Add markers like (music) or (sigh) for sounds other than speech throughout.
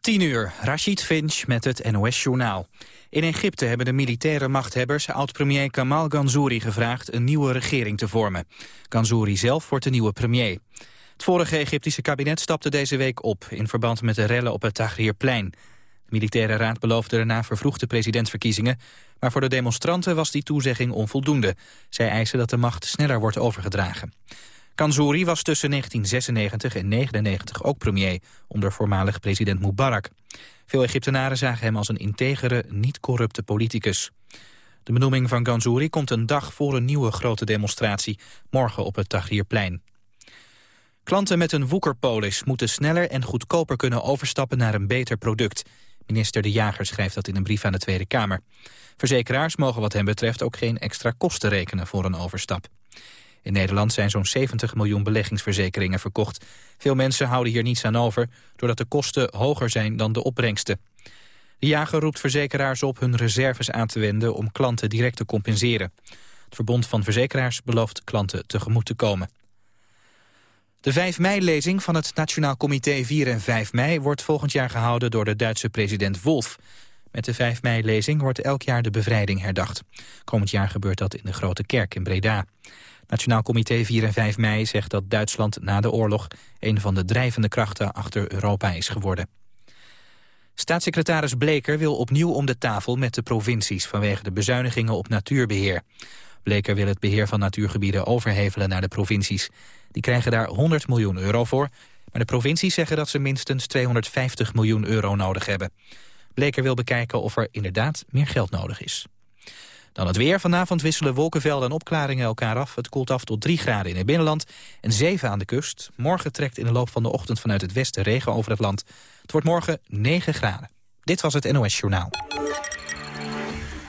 10 uur, Rashid Finch met het NOS-journaal. In Egypte hebben de militaire machthebbers oud-premier Kamal Ganzouri gevraagd een nieuwe regering te vormen. Ganzouri zelf wordt de nieuwe premier. Het vorige Egyptische kabinet stapte deze week op in verband met de rellen op het Tahrirplein. De militaire raad beloofde daarna vervroegde presidentsverkiezingen, maar voor de demonstranten was die toezegging onvoldoende. Zij eisen dat de macht sneller wordt overgedragen. Kanzouri was tussen 1996 en 1999 ook premier onder voormalig president Mubarak. Veel Egyptenaren zagen hem als een integere, niet-corrupte politicus. De benoeming van Kanzouri komt een dag voor een nieuwe grote demonstratie, morgen op het Tahrirplein. Klanten met een woekerpolis moeten sneller en goedkoper kunnen overstappen naar een beter product. Minister De Jager schrijft dat in een brief aan de Tweede Kamer. Verzekeraars mogen wat hem betreft ook geen extra kosten rekenen voor een overstap. In Nederland zijn zo'n 70 miljoen beleggingsverzekeringen verkocht. Veel mensen houden hier niets aan over, doordat de kosten hoger zijn dan de opbrengsten. De jager roept verzekeraars op hun reserves aan te wenden om klanten direct te compenseren. Het Verbond van Verzekeraars belooft klanten tegemoet te komen. De 5 mei-lezing van het Nationaal Comité 4 en 5 mei wordt volgend jaar gehouden door de Duitse president Wolf. Met de 5 mei-lezing wordt elk jaar de bevrijding herdacht. Komend jaar gebeurt dat in de Grote Kerk in Breda. Nationaal Comité 4 en 5 mei zegt dat Duitsland na de oorlog... een van de drijvende krachten achter Europa is geworden. Staatssecretaris Bleker wil opnieuw om de tafel met de provincies... vanwege de bezuinigingen op natuurbeheer. Bleker wil het beheer van natuurgebieden overhevelen naar de provincies. Die krijgen daar 100 miljoen euro voor... maar de provincies zeggen dat ze minstens 250 miljoen euro nodig hebben. Bleker wil bekijken of er inderdaad meer geld nodig is. Dan het weer. Vanavond wisselen wolkenvelden en opklaringen elkaar af. Het koelt af tot 3 graden in het binnenland en 7 aan de kust. Morgen trekt in de loop van de ochtend vanuit het westen regen over het land. Het wordt morgen 9 graden. Dit was het NOS Journaal.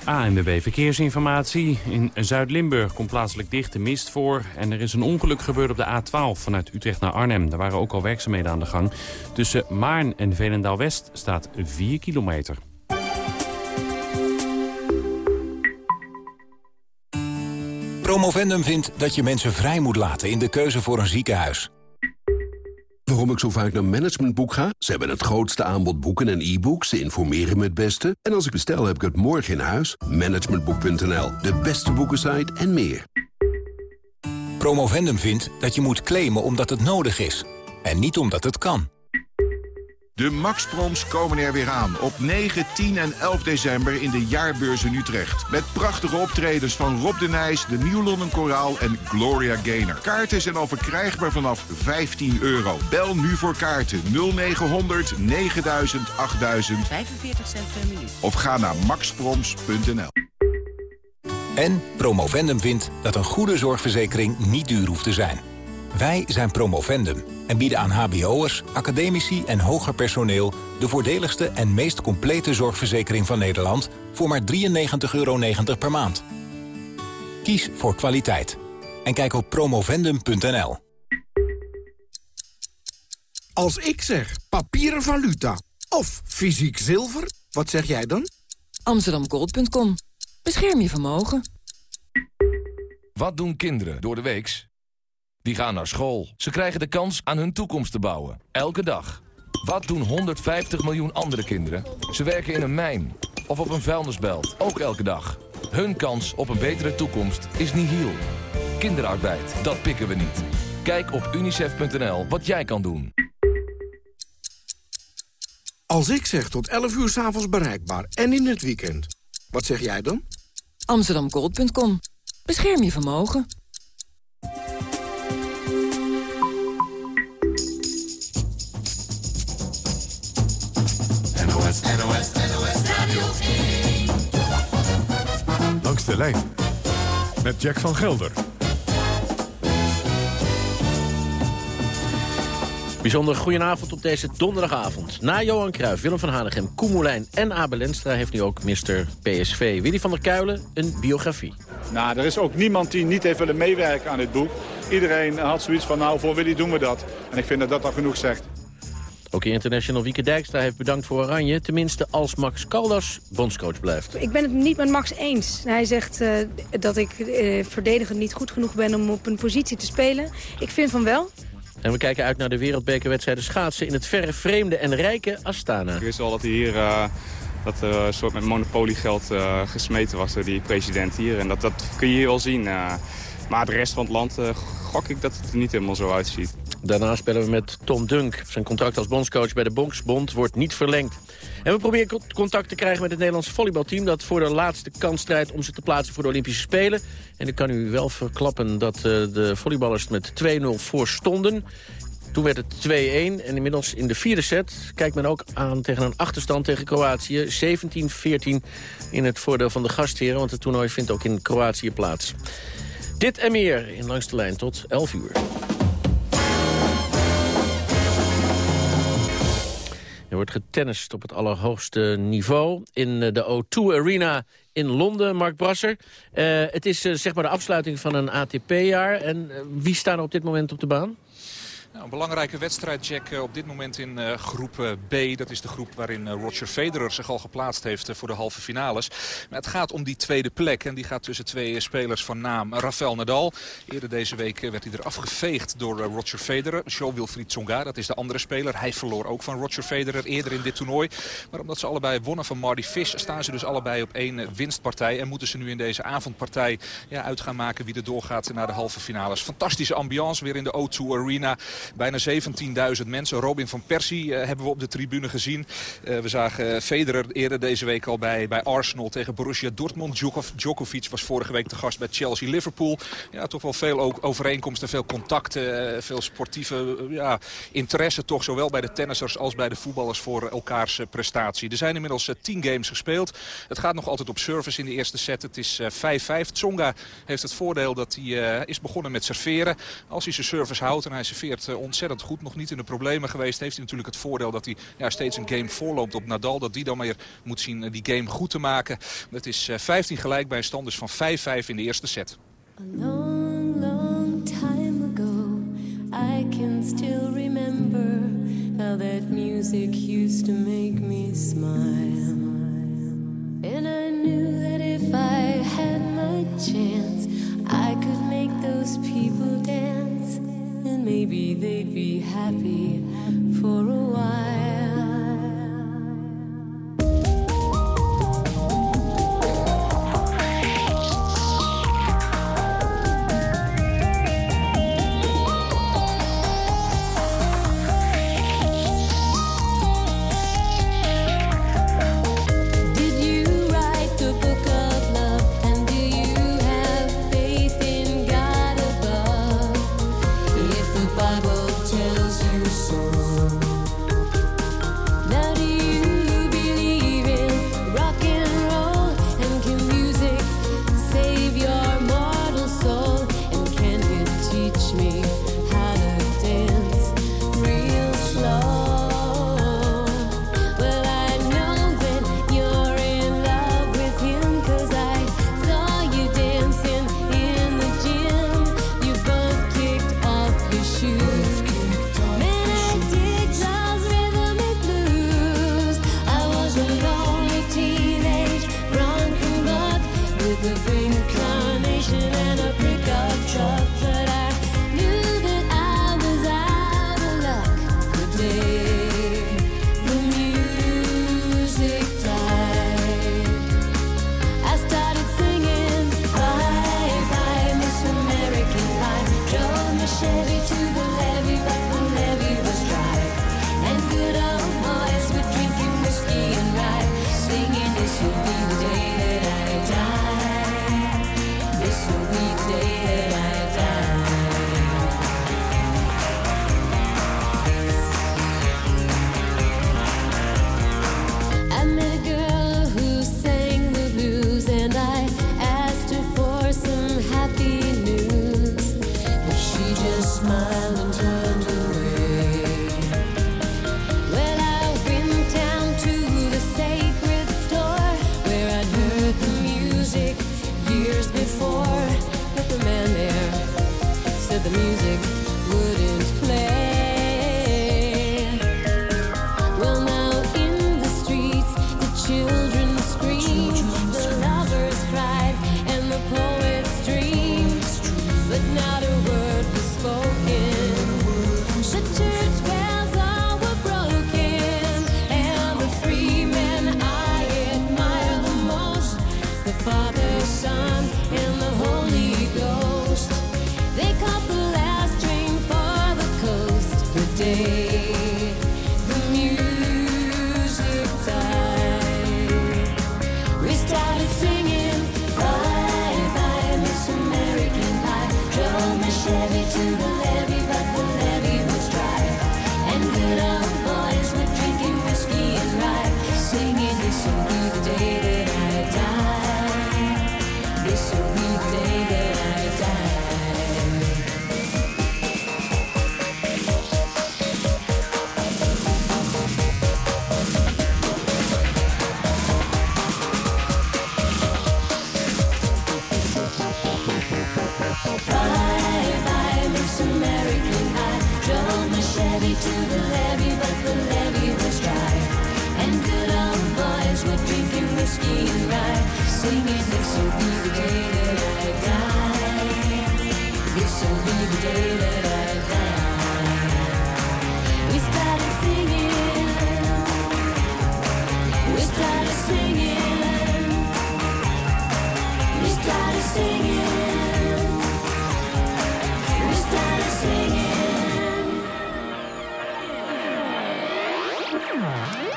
ANWB Verkeersinformatie. In Zuid-Limburg komt plaatselijk dichte mist voor. En er is een ongeluk gebeurd op de A12 vanuit Utrecht naar Arnhem. Daar waren ook al werkzaamheden aan de gang. Tussen Maarn en Velendaal-West staat 4 kilometer. Promovendum vindt dat je mensen vrij moet laten in de keuze voor een ziekenhuis. Waarom ik zo vaak naar Managementboek ga? Ze hebben het grootste aanbod boeken en e-books. Ze informeren me het beste. En als ik bestel, heb ik het morgen in huis. Managementboek.nl, de beste boekensite en meer. Promovendum vindt dat je moet claimen omdat het nodig is. En niet omdat het kan. De Max Proms komen er weer aan op 9, 10 en 11 december in de jaarbeurs in Utrecht. Met prachtige optredens van Rob de Nijs, de Nieuw London Koraal en Gloria Gaynor. Kaarten zijn al verkrijgbaar vanaf 15 euro. Bel nu voor kaarten 0900 9000 8000 45 cent per minuut. of ga naar maxproms.nl. En Promovendum vindt dat een goede zorgverzekering niet duur hoeft te zijn. Wij zijn Promovendum en bieden aan hbo'ers, academici en hoger personeel... de voordeligste en meest complete zorgverzekering van Nederland... voor maar 93,90 euro per maand. Kies voor kwaliteit. En kijk op promovendum.nl. Als ik zeg papieren valuta of fysiek zilver, wat zeg jij dan? Amsterdamgold.com. Bescherm je vermogen. Wat doen kinderen door de weeks? Die gaan naar school. Ze krijgen de kans aan hun toekomst te bouwen. Elke dag. Wat doen 150 miljoen andere kinderen? Ze werken in een mijn of op een vuilnisbelt. Ook elke dag. Hun kans op een betere toekomst is nihil. Kinderarbeid, dat pikken we niet. Kijk op unicef.nl wat jij kan doen. Als ik zeg tot 11 uur s'avonds bereikbaar en in het weekend, wat zeg jij dan? Amsterdamgold.com. Bescherm je vermogen. Langs de lijn met Jack van Gelder. Bijzonder goedenavond op deze donderdagavond. Na Johan Cruijff, Willem van Hanegem, Koemelijn en Abel Lenstra... heeft nu ook Mr. PSV Willy van der Kuilen een biografie. Nou, er is ook niemand die niet heeft willen meewerken aan dit boek. Iedereen had zoiets van, nou, voor Willy doen we dat. En ik vind dat dat al genoeg zegt. Ook International Wieke Dijkstra heeft bedankt voor Oranje. Tenminste als Max Caldas bondscoach blijft. Ik ben het niet met Max eens. Hij zegt eh, dat ik uh, verdedigend niet goed genoeg ben om op een positie te spelen. Ik vind van wel. En we kijken uit naar de wereldbekerwedstrijden schaatsen... in het verre, vreemde en rijke Astana. Ik wist wel dat hij hier... Uh, dat er een soort met monopoliegeld uh, gesmeten was door die president hier. En dat, dat kun je hier wel zien. Maar de rest van het land gok ik dat het er niet helemaal zo uitziet. Daarna spelen we met Tom Dunk. Zijn contract als bondscoach bij de Bonksbond wordt niet verlengd. En we proberen contact te krijgen met het Nederlandse volleybalteam... dat voor de laatste kans strijdt om zich te plaatsen voor de Olympische Spelen. En ik kan u wel verklappen dat uh, de volleyballers met 2-0 voor stonden. Toen werd het 2-1 en inmiddels in de vierde set kijkt men ook aan tegen een achterstand tegen Kroatië. 17-14 in het voordeel van de gastheren, want het toernooi vindt ook in Kroatië plaats. Dit en meer in Langs de Lijn tot 11 uur. Er wordt getennist op het allerhoogste niveau in eh, de O2 Arena in Londen, Mark Brasser. Uh, het is uh, zeg maar de afsluiting van een ATP-jaar. En wie staan er op dit moment op de baan? Nou, een belangrijke wedstrijd, Jack, eh, op dit moment in uh, groep eh, B. Dat is de groep waarin Roger Federer zich al geplaatst heeft voor de halve finales. Het gaat om die tweede plek. En die gaat tussen twee spelers van naam. Rafael Nadal. Eerder deze week werd hij er afgeveegd door Roger Federer. Jo-Wilfried Tsonga, dat is de andere speler. Hij verloor ook van Roger Federer eerder in dit toernooi. Maar omdat ze allebei wonnen van Marty Fish... staan ze dus allebei op één winstpartij. En moeten ze nu in deze avondpartij ja, uit gaan maken wie er doorgaat naar de halve finales. Fantastische ambiance weer in de O2 Arena. Bijna 17.000 mensen. Robin van Persie uh, hebben we op de tribune gezien. Uh, we zagen Federer eerder deze week al bij, bij Arsenal tegen Borussia Dortmund. Djokovic was vorige week te gast bij Chelsea-Liverpool. Ja, toch wel veel overeenkomsten, veel contacten, uh, veel sportieve ja, interesse toch. Zowel bij de tennissers als bij de voetballers voor elkaars prestatie. Er zijn inmiddels 10 games gespeeld. Het gaat nog altijd op service in de eerste set. Het is 5-5. Tsonga heeft het voordeel dat hij is begonnen met serveren. Als hij zijn service houdt en hij serveert ontzettend goed. Nog niet in de problemen geweest. Heeft hij natuurlijk het voordeel dat hij ja, steeds een game voorloopt op Nadal. Dat die dan weer moet zien die game goed te maken. Het is 15 gelijk bij een dus van 5-5 in de eerste set. A long, long time ago I can still remember How that music used to make me smile And I knew that if I had my chance I could make those people dance And maybe they'd be happy for a while. happy news. But she just smiled and turned.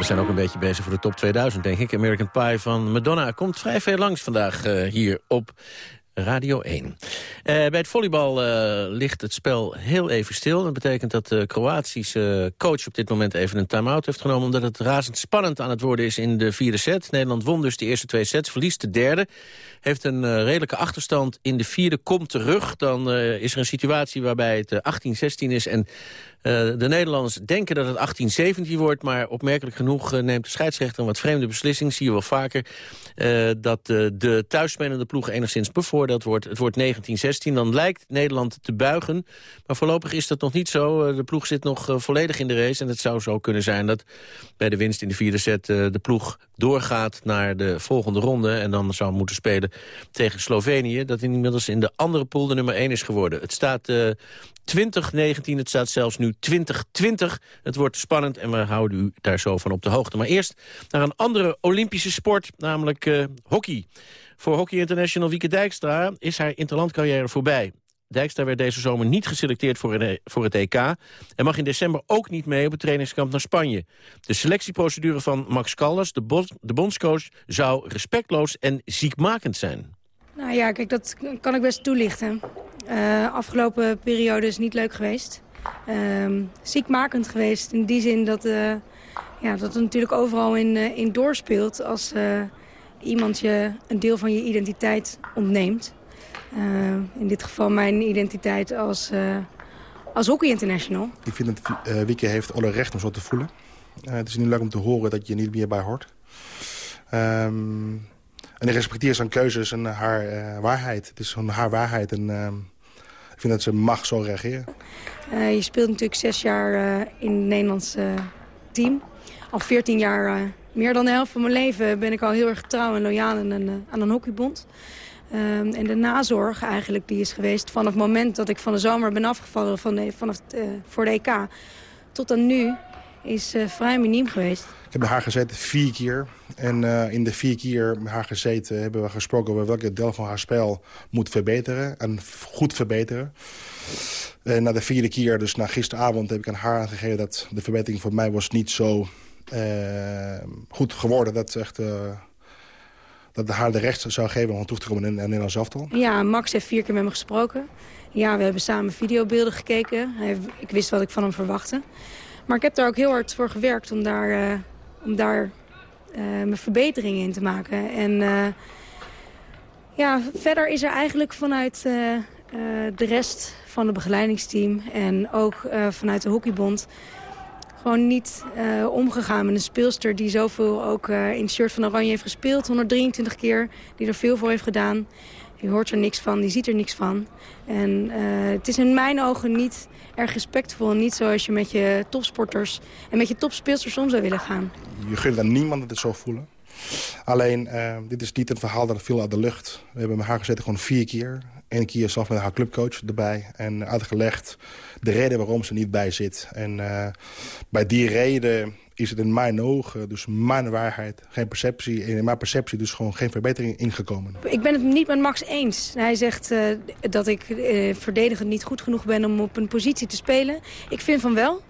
We zijn ook een beetje bezig voor de top 2000, denk ik. American Pie van Madonna komt vrij veel langs vandaag uh, hier op Radio 1. Uh, bij het volleybal uh, ligt het spel heel even stil. Dat betekent dat de Kroatische coach op dit moment even een time-out heeft genomen... omdat het razend spannend aan het worden is in de vierde set. Nederland won dus de eerste twee sets, verliest de derde. Heeft een uh, redelijke achterstand in de vierde, komt terug. Dan is er een situatie waarbij het 18-16 is en de Nederlanders denken dat het 18-17 wordt... maar opmerkelijk genoeg neemt de scheidsrechter een wat vreemde beslissing. Zie je wel vaker dat de thuisspelende ploeg enigszins bevoordeeld wordt. Het wordt 19-16, dan lijkt Nederland te buigen. Maar voorlopig is dat nog niet zo. de ploeg zit nog volledig in de race. En het zou zo kunnen zijn dat bij de winst in de vierde set... de ploeg doorgaat naar de volgende ronde... en dan zou moeten spelen tegen Slovenië... dat inmiddels in de andere pool de nummer 1 is geworden. Het staat 2019, het staat zelfs nu 2020. Het wordt spannend en we houden u daar zo van op de hoogte. Maar eerst naar een andere Olympische sport, namelijk uh, hockey. Voor Hockey International Wieke Dijkstra is haar interlandcarrière voorbij. Dijkstra werd deze zomer niet geselecteerd voor, een, voor het EK... en mag in december ook niet mee op het trainingskamp naar Spanje. De selectieprocedure van Max Callas, de, de bondscoach... zou respectloos en ziekmakend zijn. Nou ja, kijk, dat kan ik best toelichten. Uh, afgelopen periode is niet leuk geweest. Uh, ziekmakend geweest in die zin dat, uh, ja, dat het natuurlijk overal in, uh, in doorspeelt... als iemand je een deel van je identiteit ontneemt. In dit geval mijn identiteit als, als hockey international. Ik vind dat Wieke heeft alle recht om zo te voelen. het is niet leuk om te horen dat je niet meer bij hoort. Um, en ik respecteer zijn keuzes en haar uh, waarheid. Het is haar waarheid en uh, ik vind dat ze mag zo reageren. Uh, je speelt natuurlijk zes jaar in het Nederlandse team. Al veertien jaar, meer dan de helft van mijn leven... ben ik al heel erg trouw en loyaal aan een, aan een hockeybond. Ehm, en de nazorg eigenlijk die is geweest vanaf het moment dat ik van de zomer ben afgevallen... Van vanaf, voor de EK tot aan nu is vrij miniem geweest. Ik heb bij haar gezeten vier keer. En uh, in de vier keer met haar gezeten hebben we gesproken over welke deel van haar spel moet verbeteren. En goed verbeteren. En na de vierde keer, dus na gisteravond, heb ik aan haar aangegeven dat de verbetering voor mij was niet zo uh, goed geworden. Dat echt... Dat haar de recht zou geven om terug te komen in, in Nederlands elftal? Ja, Max heeft vier keer met me gesproken. Ja, we hebben samen videobeelden gekeken. Hij, ik wist wat ik van hem verwachtte. Maar ik heb daar ook heel hard voor gewerkt om daar, uh, om daar uh, mijn verbeteringen in te maken. En uh, ja, verder is er eigenlijk vanuit de rest van het begeleidingsteam... en ook vanuit de hockeybond gewoon niet omgegaan met een speelster... die zoveel ook in het shirt van Oranje heeft gespeeld. 123 keer, die er veel voor heeft gedaan. Die hoort er niks van, die ziet er niks van. En het is in mijn ogen niet erg respectvol. Niet zoals je met je topsporters en met je topspeelsters om zou willen gaan. Je gunt aan niemand dat het zo voelen. Alleen, dit is niet een verhaal dat viel uit de lucht. We hebben met haar gezeten gewoon vier keer. Eén keer zelf met haar clubcoach erbij. En uitgelegd de reden waarom ze niet bij zit. En uh, bij die reden is het in mijn ogen, dus mijn waarheid, geen perceptie. En in mijn perceptie dus gewoon geen verbetering ingekomen. Ik ben het niet met Max eens. Hij zegt uh, dat ik uh, verdedigend niet goed genoeg ben om op een positie te spelen. Ik vind van wel.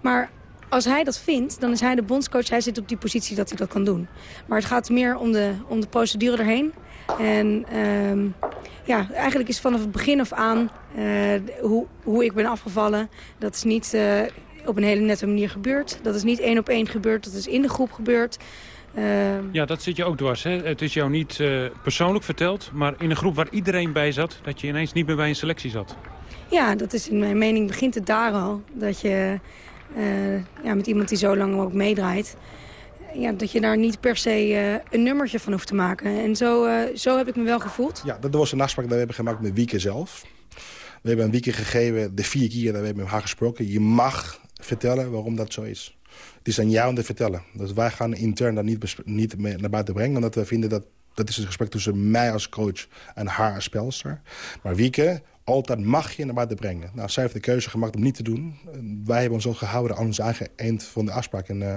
Maar als hij dat vindt, dan is hij de bondscoach. Hij zit op die positie dat hij dat kan doen. Maar het gaat meer om de, om de procedure erheen. En uh, ja, eigenlijk is vanaf het begin af aan uh, hoe, hoe ik ben afgevallen. Dat is niet uh, op een hele nette manier gebeurd. Dat is niet één op één gebeurd, dat is in de groep gebeurd. Uh... Ja, dat zit je ook dwars. Hè? Het is jou niet uh, persoonlijk verteld, maar in een groep waar iedereen bij zat... dat je ineens niet meer bij een selectie zat. Ja, dat is in mijn mening begint het daar al. Dat je ja, met iemand die zo lang ook meedraait... Ja, dat je daar niet per se een nummertje van hoeft te maken. En zo, zo heb ik me wel gevoeld. Ja, dat was een afspraak die we hebben gemaakt met Wieke zelf. We hebben een Wieke gegeven, de vier keer dat we hebben met haar gesproken. Je mag vertellen waarom dat zo is. Het is aan jou om te vertellen. Dus wij gaan intern dat niet, niet naar buiten brengen. Omdat we vinden dat dat is een gesprek tussen mij als coach en haar als spelster. Maar Wieke, altijd mag je naar buiten brengen. Nou, zij heeft de keuze gemaakt om niet te doen. Wij hebben ons ook gehouden aan ons eigen eind van de afspraak. En uh,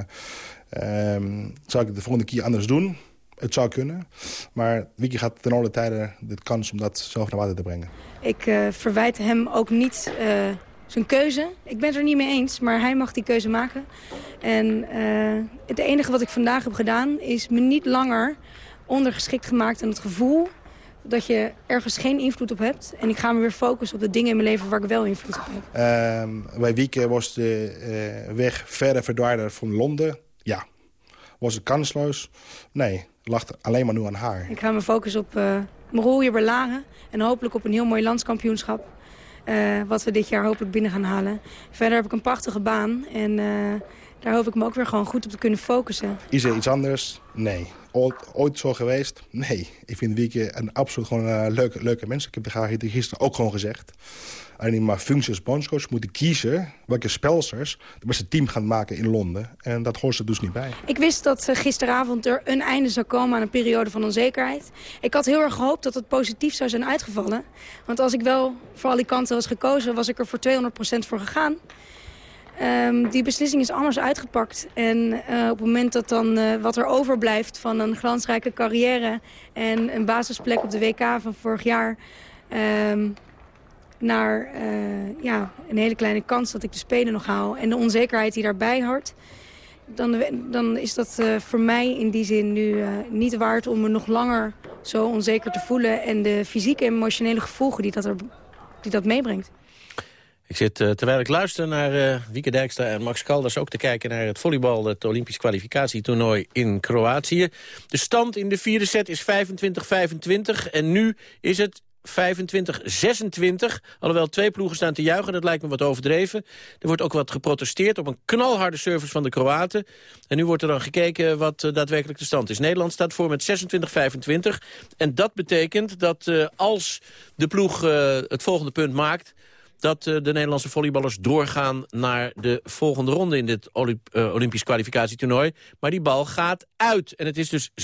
um, zal ik het de volgende keer anders doen? Het zou kunnen. Maar Wieke gaat ten alle tijde de kans om dat zelf naar buiten te brengen. Ik uh, verwijt hem ook niet... Uh zijn keuze. Ik ben het er niet mee eens, maar hij mag die keuze maken. En het enige wat ik vandaag heb gedaan is me niet langer ondergeschikt gemaakt aan het gevoel dat je ergens geen invloed op hebt. En ik ga me weer focussen op de dingen in mijn leven waar ik wel invloed op heb. Uh, bij Wieke was de weg verder verdwijnen van Londen. Was het kansloos? Nee, lag alleen maar nu aan haar. Ik ga me focussen op uh, mijn rol hier bij Laren. En hopelijk op een heel mooi landskampioenschap. Uh, wat we dit jaar hopelijk binnen gaan halen. Verder heb ik een prachtige baan. En daar hoop ik me ook weer gewoon goed op te kunnen focussen. Is er iets anders? Nee. Ooit, ooit zo geweest? Nee. Ik vind Wieke een absoluut gewoon leuke, leuke mens. Ik heb het gisteren ook gewoon gezegd. Alleen maar functie als bondscoach moeten kiezen... welke spelsters het beste team gaan maken in Londen. En dat hoort er dus niet bij. Ik wist dat gisteravond er een einde zou komen aan een periode van onzekerheid. Ik had heel erg gehoopt dat het positief zou zijn uitgevallen. Want als ik wel voor al die kanten was gekozen... was ik er voor 200% voor gegaan. Um, die beslissing is anders uitgepakt. En uh, op het moment dat dan uh, wat er overblijft van een glansrijke carrière... en een basisplek op de WK van vorig jaar... Um, naar uh, ja, een hele kleine kans dat ik de Spelen nog haal... en de onzekerheid die daarbij hoort... dan, dan is dat voor mij in die zin nu niet waard om me nog langer zo onzeker te voelen... en de fysieke en emotionele gevolgen die dat, er, die dat meebrengt. Ik zit, terwijl ik luister naar uh, Wieke Dijkstra en Max Kalders... ook te kijken naar het volleybal, het Olympisch kwalificatietoernooi in Kroatië. De stand in de vierde set is 25-25 en nu is het 25-26. Alhoewel twee ploegen staan te juichen, dat lijkt me wat overdreven. Er wordt ook wat geprotesteerd op een knalharde service van de Kroaten. En nu wordt er dan gekeken wat uh, daadwerkelijk de stand is. Nederland staat voor met 26-25. En dat betekent dat uh, als de ploeg uh, het volgende punt maakt dat de Nederlandse volleyballers doorgaan naar de volgende ronde in dit Olymp Olympisch kwalificatietoernooi. Maar die bal gaat uit. En het is dus 26-26.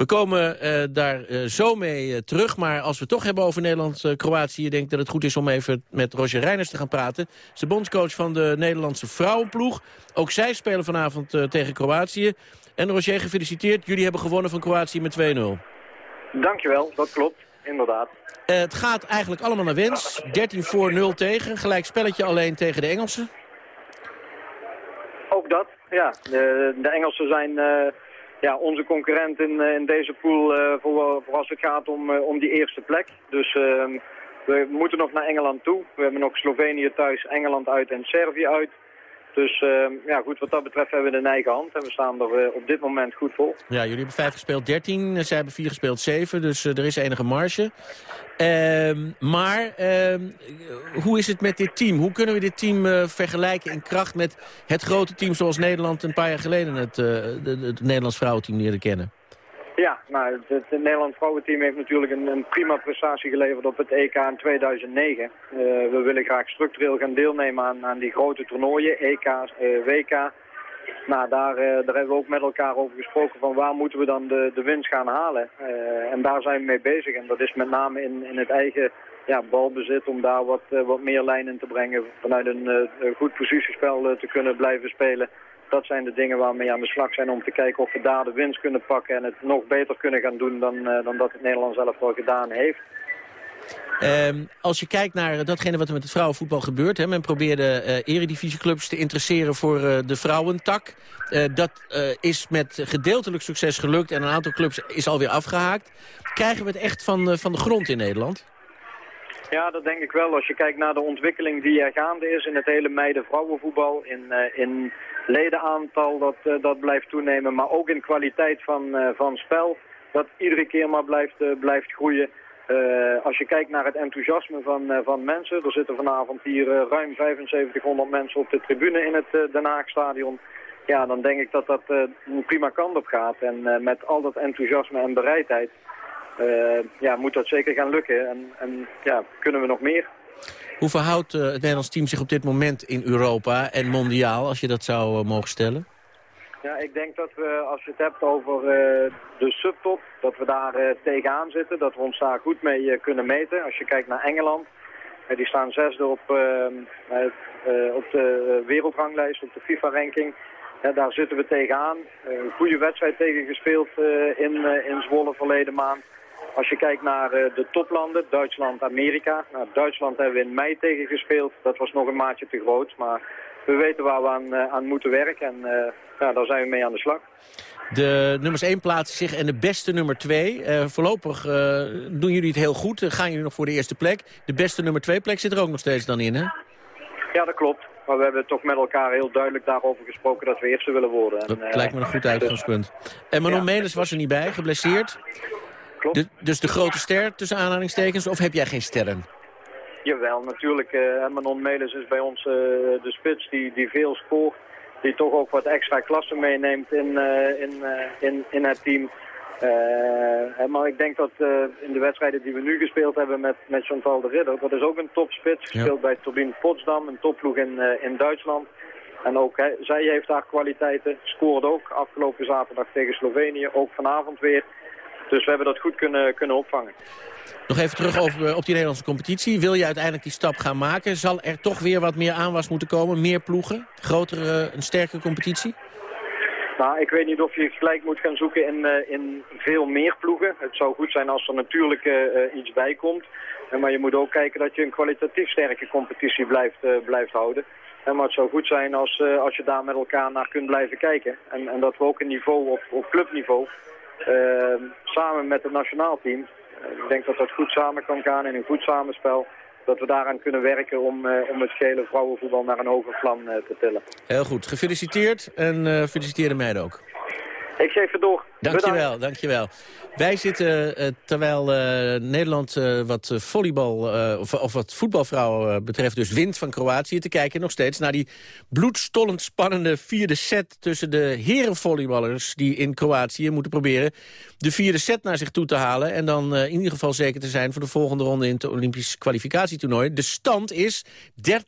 We komen uh, daar zo mee terug. Maar als we het toch hebben over Nederland-Kroatië... denk ik dat het goed is om even met Roger Reiners te gaan praten. de bondscoach van de Nederlandse vrouwenploeg. Ook zij spelen vanavond tegen Kroatië. En Roger, gefeliciteerd. Jullie hebben gewonnen van Kroatië met 2-0. Dankjewel, dat klopt. Inderdaad. Het gaat eigenlijk allemaal naar wens. 13 voor 0 tegen. Gelijk spelletje alleen tegen de Engelsen. Ook dat, ja. De, de Engelsen zijn ja, onze concurrent in, uh, in deze pool voor, voor, als het gaat om, om die eerste plek. Dus ehm, we moeten nog naar Engeland toe. We hebben nog Slovenië thuis, Engeland uit en Servië uit. Dus uh, ja, goed, wat dat betreft hebben we de eigen hand. En we staan er uh, op dit moment goed vol. Ja, jullie hebben vijf gespeeld, 13. Zij hebben vier gespeeld, zeven. Dus uh, er is enige marge. Ehm, maar ehm, hoe is het met dit team? Hoe kunnen we dit team eh, vergelijken in kracht met het grote team zoals Nederland een paar jaar geleden het, het, het Nederlands vrouwenteam leerde kennen? Ja, nou, het, het vrouwenteam heeft natuurlijk een, een, prima prestatie geleverd op het EK in 2009. Uh, we willen graag structureel gaan deelnemen aan, aan die grote toernooien, EK, uh, WK. Nou, daar, uh, daar hebben we ook met elkaar over gesproken van waar moeten we dan de, de winst gaan halen. en daar zijn we mee bezig en dat is met name in, in het eigen ja, balbezit om daar wat, wat meer lijn in te brengen. Vanuit een goed positiespel te kunnen blijven spelen dat zijn de dingen waarmee we aan de slag zijn om te kijken of we daar de winst kunnen pakken en het nog beter kunnen gaan doen dan, uh, dan dat het Nederland zelf wel gedaan heeft. Um, als je kijkt naar datgene wat er met het vrouwenvoetbal gebeurt... Hè, men probeerde uh, eredivisieclubs te interesseren voor uh, de vrouwentak. Uh, dat is met gedeeltelijk succes gelukt en een aantal clubs is alweer afgehaakt. Krijgen we het echt van, van de grond in Nederland? Ja, dat denk ik wel. Als je kijkt naar de ontwikkeling die er gaande is in het hele meiden-vrouwenvoetbal... in, in ledenaantal dat, uh, dat blijft toenemen, maar ook in kwaliteit van, uh, van spel. Dat iedere keer maar blijft, uh, blijft groeien. als je kijkt naar het enthousiasme van, van mensen, er zitten vanavond hier ruim 7500 mensen op de tribune in het Den Haagstadion. Ja, dan denk ik dat dat een prima kant op gaat. En met al dat enthousiasme en bereidheid ja, moet dat zeker gaan lukken. En, en ja, kunnen we nog meer. Hoe verhoudt uh, het Nederlands team zich op dit moment in Europa en mondiaal, als je dat zou uh, mogen stellen? Ja, ik denk dat we, als je het hebt over uh, de subtop, dat we daar tegenaan zitten. Dat we ons daar goed mee kunnen meten. Als je kijkt naar Engeland, die staan zesde op, op de wereldranglijst, op de FIFA-ranking. daar zitten we tegenaan. een goede wedstrijd tegen gespeeld in, in Zwolle verleden maand. Als je kijkt naar uh, de toplanden, Duitsland, Amerika. Nou, Duitsland hebben we in mei tegen gespeeld. Dat was nog een maatje te groot. Maar we weten waar we aan, uh, aan moeten werken. En uh, ja, daar zijn we mee aan de slag. De nummers 1 plaatsen zich en de beste nummer 2. voorlopig doen jullie het heel goed. gaan jullie nog voor de eerste plek. De beste nummer 2 plek zit er ook nog steeds dan in, hè? Ja, dat klopt. Maar we hebben toch met elkaar heel duidelijk daarover gesproken dat we eerste willen worden. Dat en, lijkt me een goed uitgangspunt. En Manon ja. Melis was er niet bij, geblesseerd. Klopt. De, dus de grote ster tussen aanhalingstekens, of heb jij geen sterren? Jawel, natuurlijk. Uh, Manon Melis is bij ons uh, de spits die, die veel scoort. Die toch ook wat extra klassen meeneemt in, uh, in, in, in het team. maar ik denk dat in de wedstrijden die we nu gespeeld hebben met, met Chantal de Ridder... dat is ook een topspits, gespeeld ja. bij Turbine Potsdam, een topploeg in, in Duitsland. En ook hè, zij heeft daar kwaliteiten, scoort ook afgelopen zaterdag tegen Slovenië, ook vanavond weer... Dus we hebben dat goed kunnen, kunnen opvangen. Nog even terug over, op die Nederlandse competitie. Wil je uiteindelijk die stap gaan maken? Zal er toch weer wat meer aanwas moeten komen? Meer ploegen? Grotere, een sterke competitie? Nou, ik weet niet of je gelijk moet gaan zoeken in, uh, in veel meer ploegen. Het zou goed zijn als er natuurlijk uh, iets bij komt. maar je moet ook kijken dat je een kwalitatief sterke competitie blijft, blijft houden. maar het zou goed zijn als, als je daar met elkaar naar kunt blijven kijken. En, en dat we ook een niveau op, op clubniveau samen met het nationaal team. Uh, ik denk dat dat goed samen kan gaan in een goed samenspel. Dat we daaraan kunnen werken om, uh, om het gele vrouwenvoetbal naar een hoger plan eh, te tillen. Heel goed. Gefeliciteerd en feliciteer de meiden ook. Ik geef het door. Dankjewel, Bedankt. dankjewel. Wij zitten, uh, terwijl uh, Nederland uh, wat volleybal, of, of, wat voetbalvrouwen betreft, dus wint van Kroatië, te kijken nog steeds naar die bloedstollend spannende vierde set tussen de herenvolleyballers die in Kroatië moeten proberen de vierde set naar zich toe te halen en dan in ieder geval zeker te zijn voor de volgende ronde in het Olympisch kwalificatietoernooi. De stand is 30-30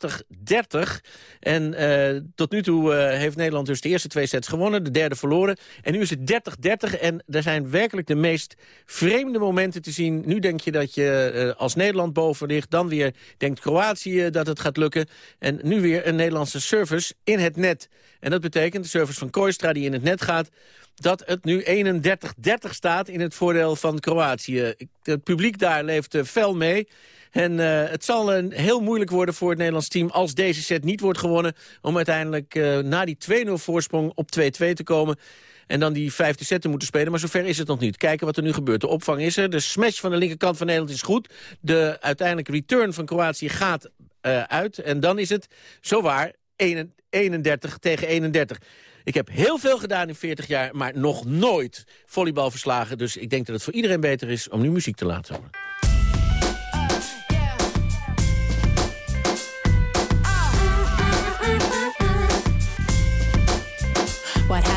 en tot nu toe heeft Nederland dus de eerste twee sets gewonnen, de derde verloren en nu is het 30-30 en er zijn werkelijk de meest vreemde momenten te zien. Nu denk je dat je uh, als Nederland boven ligt. Dan weer denkt Kroatië dat het gaat lukken. En nu weer een Nederlandse service in het net. En dat betekent de service van Koistra die in het net gaat dat het nu 31-30 staat in het voordeel van Kroatië. Het publiek daar leeft uh, fel mee. En uh, het zal heel moeilijk worden voor het Nederlands team... als deze set niet wordt gewonnen... om uiteindelijk na die 2-0 voorsprong op 2-2 te komen en dan die vijfde set te moeten spelen. Maar zover is het nog niet. Kijken wat er nu gebeurt. De opvang is er. De smash van de linkerkant van Nederland is goed. De uiteindelijke return van Kroatië gaat uh, uit. En dan is het zowaar 31 tegen 31. Ik heb heel veel gedaan in 40 jaar, maar nog nooit volleybal verslagen. Dus ik denk dat het voor iedereen beter is om nu muziek te laten horen.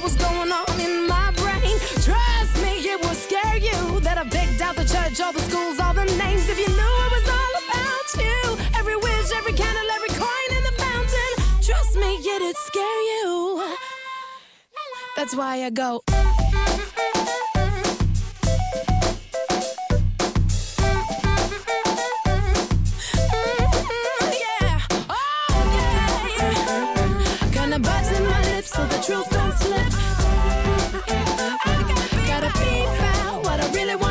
What was going on in my brain. Trust me, it would college, all the schools, all the names. If you knew it was all about you, every wish, every candle, every coin in the fountain. Trust me, it'd scare you. That's why I go. yeah. Oh, I really wanna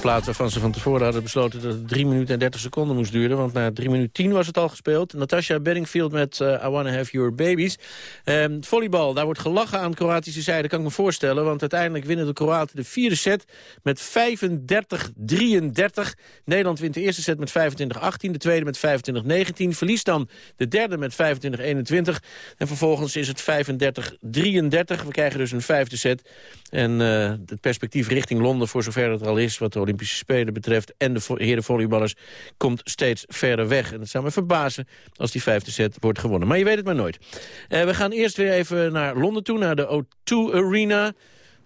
Zo'n plaat waarvan ze van tevoren hadden besloten... dat het 3 minuten en 30 seconden moest duren. Want na 3 minuten 10 was het al gespeeld. Natasha Bedingfield met eh, I Wanna Have Your Babies. Ehm, volleybal, daar wordt gelachen aan de Kroatische zijde, kan ik me voorstellen. Want uiteindelijk winnen de Kroaten de vierde set met 35-33. Nederland wint de eerste set met 25-18, de tweede met 25-19. Verliest dan de derde met 25-21. En vervolgens is het 35-33. We krijgen dus een vijfde set. En eh, het perspectief richting Londen, voor zover het al is... wat de Olympische Spelen betreft en de vo- herenvolleyballers... komt steeds verder weg. En het zou me verbazen als die vijfde set wordt gewonnen. Maar je weet het maar nooit. Eh, we gaan eerst weer even naar Londen toe, naar de O2 Arena...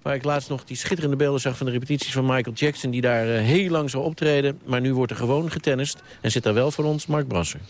waar ik laatst nog die schitterende beelden zag van de repetities van Michael Jackson... die daar eh, heel lang zou optreden. Maar nu wordt er gewoon getennist. En zit daar wel voor ons Mark Brasser.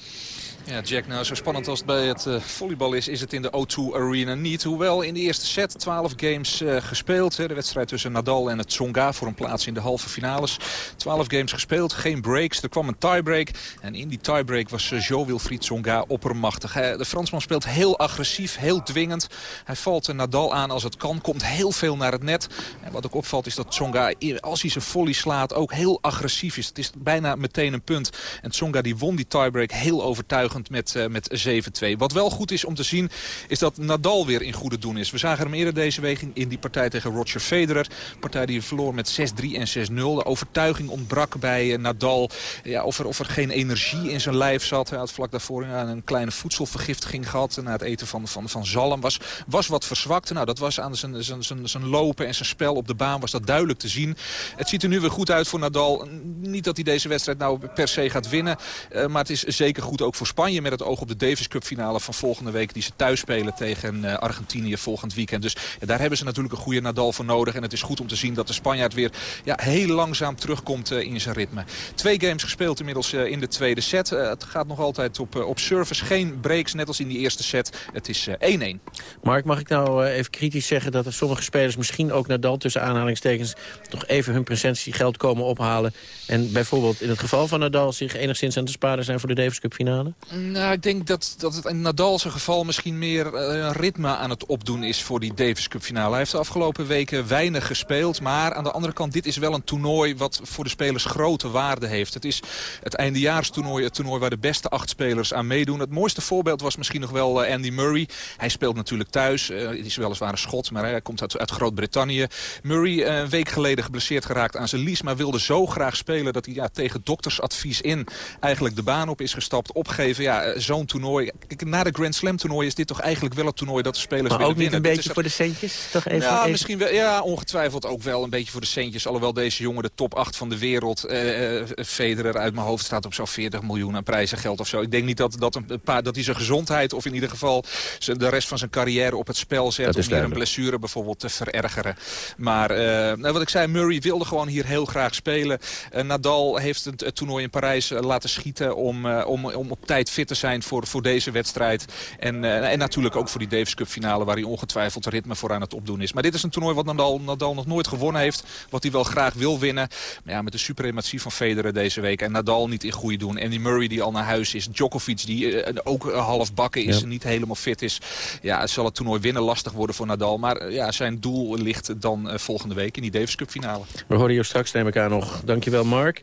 Ja, Jack, nou zo spannend als het bij het eh, volleybal is, is het in de O2 Arena niet. Hoewel in de eerste set 12 games eh, gespeeld. Hè, de wedstrijd tussen Nadal en het Tsonga voor een plaats in de halve finales. 12 games gespeeld, geen breaks. Er kwam een tiebreak. En in die tiebreak was uh, Jo-Wilfried Tsonga oppermachtig. Hij- de Fransman speelt heel agressief, heel dwingend. Hij valt eh, Nadal aan als het kan, komt heel veel naar het net. En wat ook opvalt is dat Tsonga, eh, als hij zijn volley slaat, ook heel agressief is. Het is bijna meteen een punt. En Tsonga die won die tiebreak heel overtuigend met, eh, met 7-2. Wat wel goed is om te zien, is dat Nadal weer in goede doen is. We zagen hem eerder deze week in- die partij tegen Roger Federer. Partij die verloor met 6-3 en 6-0. De overtuiging ontbrak bij eh, Nadal. Ja, of, er, of er geen energie in zijn lijf zat. Hij had vlak daarvoor een kleine voedselvergiftiging gehad. Na het eten van, van, van zalm was, was wat verzwakt. Nou, dat was aan zijn, zijn, zijn, zijn lopen en zijn spel op de baan was dat duidelijk te zien. Het ziet er nu weer goed uit voor Nadal. Niet dat hij deze wedstrijd nou per se gaat winnen. eh, maar het is zeker goed ook voor Spanje met het oog op de Davis Cup finale van volgende week. Die ze thuis spelen tegen eh, Argentinië volgend weekend. Dus daar hebben ze natuurlijk een goede Nadal voor nodig. En het is goed om te zien dat de Spanjaard weer ja, heel langzaam terugkomt eh, in zijn ritme. Twee games gespeeld inmiddels eh, in de tweede set. Het gaat nog altijd op, op service. Geen breaks, net als in die eerste set. Het is eh, 1-1. Mark, mag ik nou even kritisch zeggen dat er sommige spelers misschien ook Nadal tussen aanhalingstekens nog even hun presentiegeld komen ophalen. En bijvoorbeeld in het geval van Nadal zich enigszins aan te sparen zijn voor de Davis Cup finale? Nou, ik denk dat, dat het in Nadal zijn geval misschien meer eh, ritme aan het opdoen is voor die Davis Cup finale. Hij heeft de afgelopen weken weinig gespeeld. Maar aan de andere kant, dit is wel een toernooi wat voor de spelers grote waarde heeft. Het is het eindejaarstoernooi, het toernooi waar de beste acht spelers aan meedoen. Het mooiste voorbeeld was misschien nog wel eh, Andy Murray. Hij speelt natuurlijk thuis. Eh, Het is weliswaar een schot, maar hij komt uit, uit Groot-Brittannië. Murray, een week geleden geblesseerd geraakt aan zijn lies. Maar wilde zo graag spelen dat hij ja, tegen doktersadvies in eigenlijk de baan op is gestapt. Opgeven, ja, zo'n toernooi. Na de Grand Slam toernooi is dit toch eigenlijk wel het toernooi dat de spelers Maar willen ook niet winnen. een beetje voor de centjes? Toch even, ja, even- misschien wel. Ja, ongetwijfeld ook wel een beetje voor de centjes. Alhoewel deze jongen de top 8 van de wereld, eh, eh, Federer uit mijn hoofd, staat op zo'n 40 miljoen aan prijzengeld of zo. Ik denk niet dat, dat, een paar, dat hij zijn gezondheid of in ieder geval zijn, de rest van zijn carrière op het spel zet... Om hier een blessure bijvoorbeeld te verergeren. Maar eh, nou, wat ik zei, Murray wilde gewoon hier heel graag spelen. Eh, Nadal heeft het, het toernooi in Parijs eh, laten schieten... Om, om, om op tijd fit te zijn voor, voor deze wedstrijd. En, eh, en natuurlijk ook voor die Davis Cup finale... waar hij ongetwijfeld ritme voor aan het opdoen is. Maar dit is een toernooi wat Nadal, Nadal nog nooit gewonnen heeft. Wat hij wel graag wil winnen. Maar ja, met de suprematie van Federer deze week. En Nadal niet in goede doen. En die Murray die al naar huis is. Djokovic die eh, ook eh, half bakken is. Ja. en Niet helemaal fit is. Ja, zal het toernooi winnen lastig worden voor Nadal. Maar ja, zijn doel ligt dan volgende week in die Davis Cup finale. We horen hier straks neem ik aan nog. Dankjewel, Mark.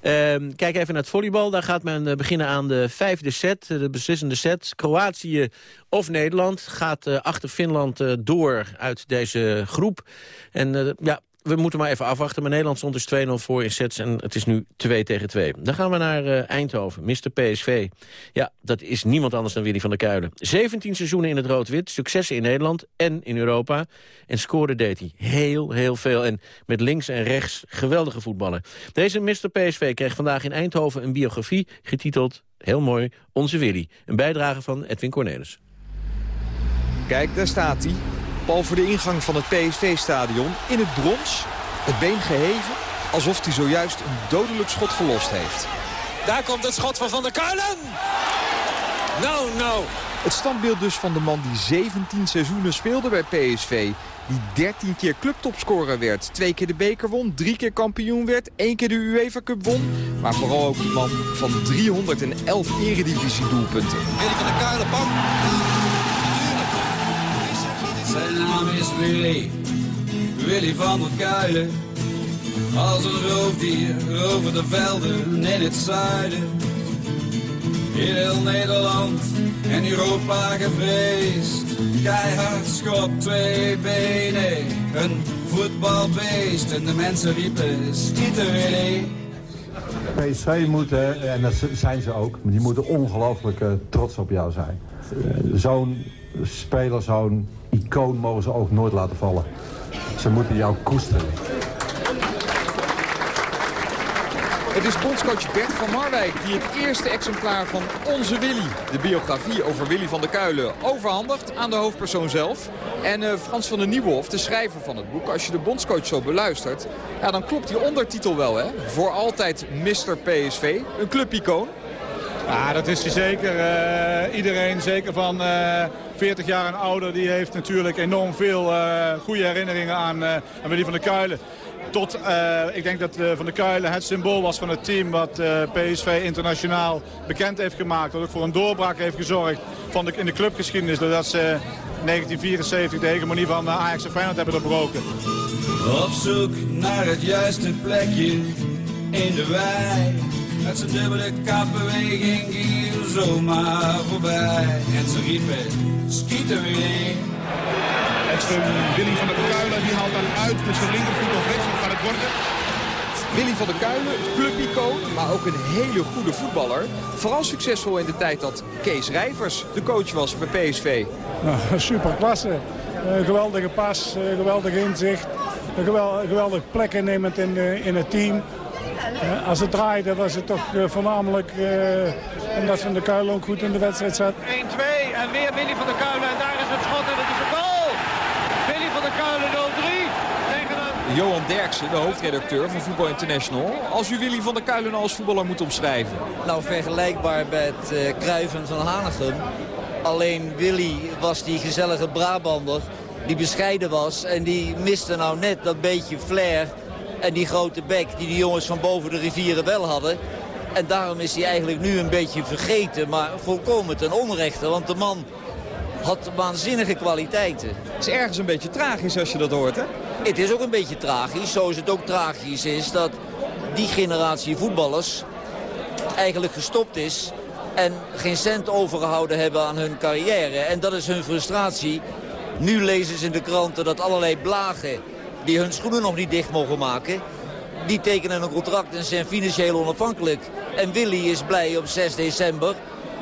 Ehm, kijk even naar het volleybal. Daar gaat men eh, beginnen aan de vijfde set, eh, de beslissende set. Kroatië of Nederland gaat eh, achter Finland door uit deze groep. En ja, we moeten maar even afwachten. Maar Nederland stond dus 2-0 voor in sets en het is nu 2 tegen 2. Dan gaan we naar eh, Eindhoven, Mr. PSV. Ja, dat is niemand anders dan Willy van der Kuilen. 17 seizoenen in het rood-wit, successen in Nederland en in Europa. En scoren deed hij heel, heel veel. En met links en rechts geweldige voetballen. Deze Mr. PSV kreeg vandaag in Eindhoven een biografie getiteld, heel mooi, Onze Willy. Een bijdrage van Edwin Cornelis. Kijk, daar staat hij. Pal voor de ingang van het PSV-stadion. In het brons, het been geheven. Alsof hij zojuist een dodelijk schot gelost heeft. Daar komt het schot van Van der Kuilen. Nou, nou. Het standbeeld dus van de man die 17 seizoenen speelde bij PSV. Die 13 keer clubtopscorer werd. Twee keer de beker won, drie keer kampioen werd. één keer de UEFA Cup won. Maar vooral ook die man van 311 eredivisie doelpunten. Willy van der Kuilen, bam. Zijn naam is Willy, Willy van der Kuilen. Als een roofdier over de velden in het zuiden. In heel Nederland en Europa gevreesd. Keihard schot, twee benen, een voetbalbeest. En de mensen riepen, schieten Willy. PSV moeten, en dat zijn ze ook, maar die moeten ongelooflijk eh, trots op jou zijn. Zo'n speler, zo'n icoon mogen ze ook nooit laten vallen. Ze moeten jou koesteren. Het is bondscoach Bert van Marwijk die het eerste exemplaar van Onze Willy, de biografie over Willy van der Kuilen, overhandigt aan de hoofdpersoon zelf. En eh, Frans van den Nieuwhof, de schrijver van het boek, als je de bondscoach zo beluistert, ja, dan klopt die ondertitel wel, hè? Voor altijd Mr. PSV, een clubicoon. Ja, dat is hij zeker. Eh, iedereen, zeker van eh 40 jaar en ouder, die heeft natuurlijk enorm veel eh, goede herinneringen aan, eh aan Willy van der Kuilen. Tot, eh, ik denk dat Van der Kuilen het symbool was van het team wat PSV internationaal bekend heeft gemaakt. Dat ook voor een doorbraak heeft gezorgd van de, in de clubgeschiedenis. Doordat ze in 1974 de hegemonie van Ajax en Feyenoord hebben doorbroken. Op zoek naar het juiste plekje in de wei. Met zijn dubbele kapbeweging ging hij zomaar voorbij. En ze riepen, schieten weer. Het is Willy van der Kuilen, die haalt dan uit met zijn linkervoet of rechts. Wat gaat het worden? Willy van der Kuilen, clubicoon, maar ook een hele goede voetballer. Vooral succesvol in de tijd dat Kees Rijvers de coach was bij PSV. Nou, (laughs) superklasse. Eh, geweldige pas, geweldig inzicht. Een gewel- geweldig plek innemend in, in het team. Eh, als het draaide was het toch eh, voornamelijk eh, omdat Van der Kuilen ook goed in de wedstrijd zat. 1-2 en weer Willy van der Kuilen. En daar is het schot en het is een goal. Willy van der Kuilen 0-3 tegen een... Johan Derksen, de hoofdredacteur van Voetbal International. Als u Willy van der Kuilen als voetballer moet omschrijven. Nou, vergelijkbaar met eh Cruijff van Hanegem. Alleen Willy was die gezellige Brabander die bescheiden was. En die miste nou net dat beetje flair en die grote bek die die jongens van boven de rivieren wel hadden. En daarom is hij eigenlijk nu een beetje vergeten, maar volkomen ten onrechte. Want de man had waanzinnige kwaliteiten. Het is ergens een beetje tragisch als je dat hoort, hè? Het is ook een beetje tragisch, zoals het ook tragisch is dat die generatie voetballers eigenlijk gestopt is en geen cent overgehouden hebben aan hun carrière. En dat is hun frustratie. Nu lezen ze in de kranten dat allerlei blagen die hun schoenen nog niet dicht mogen maken... die tekenen een contract en zijn financieel onafhankelijk. En Willy is blij op 6 december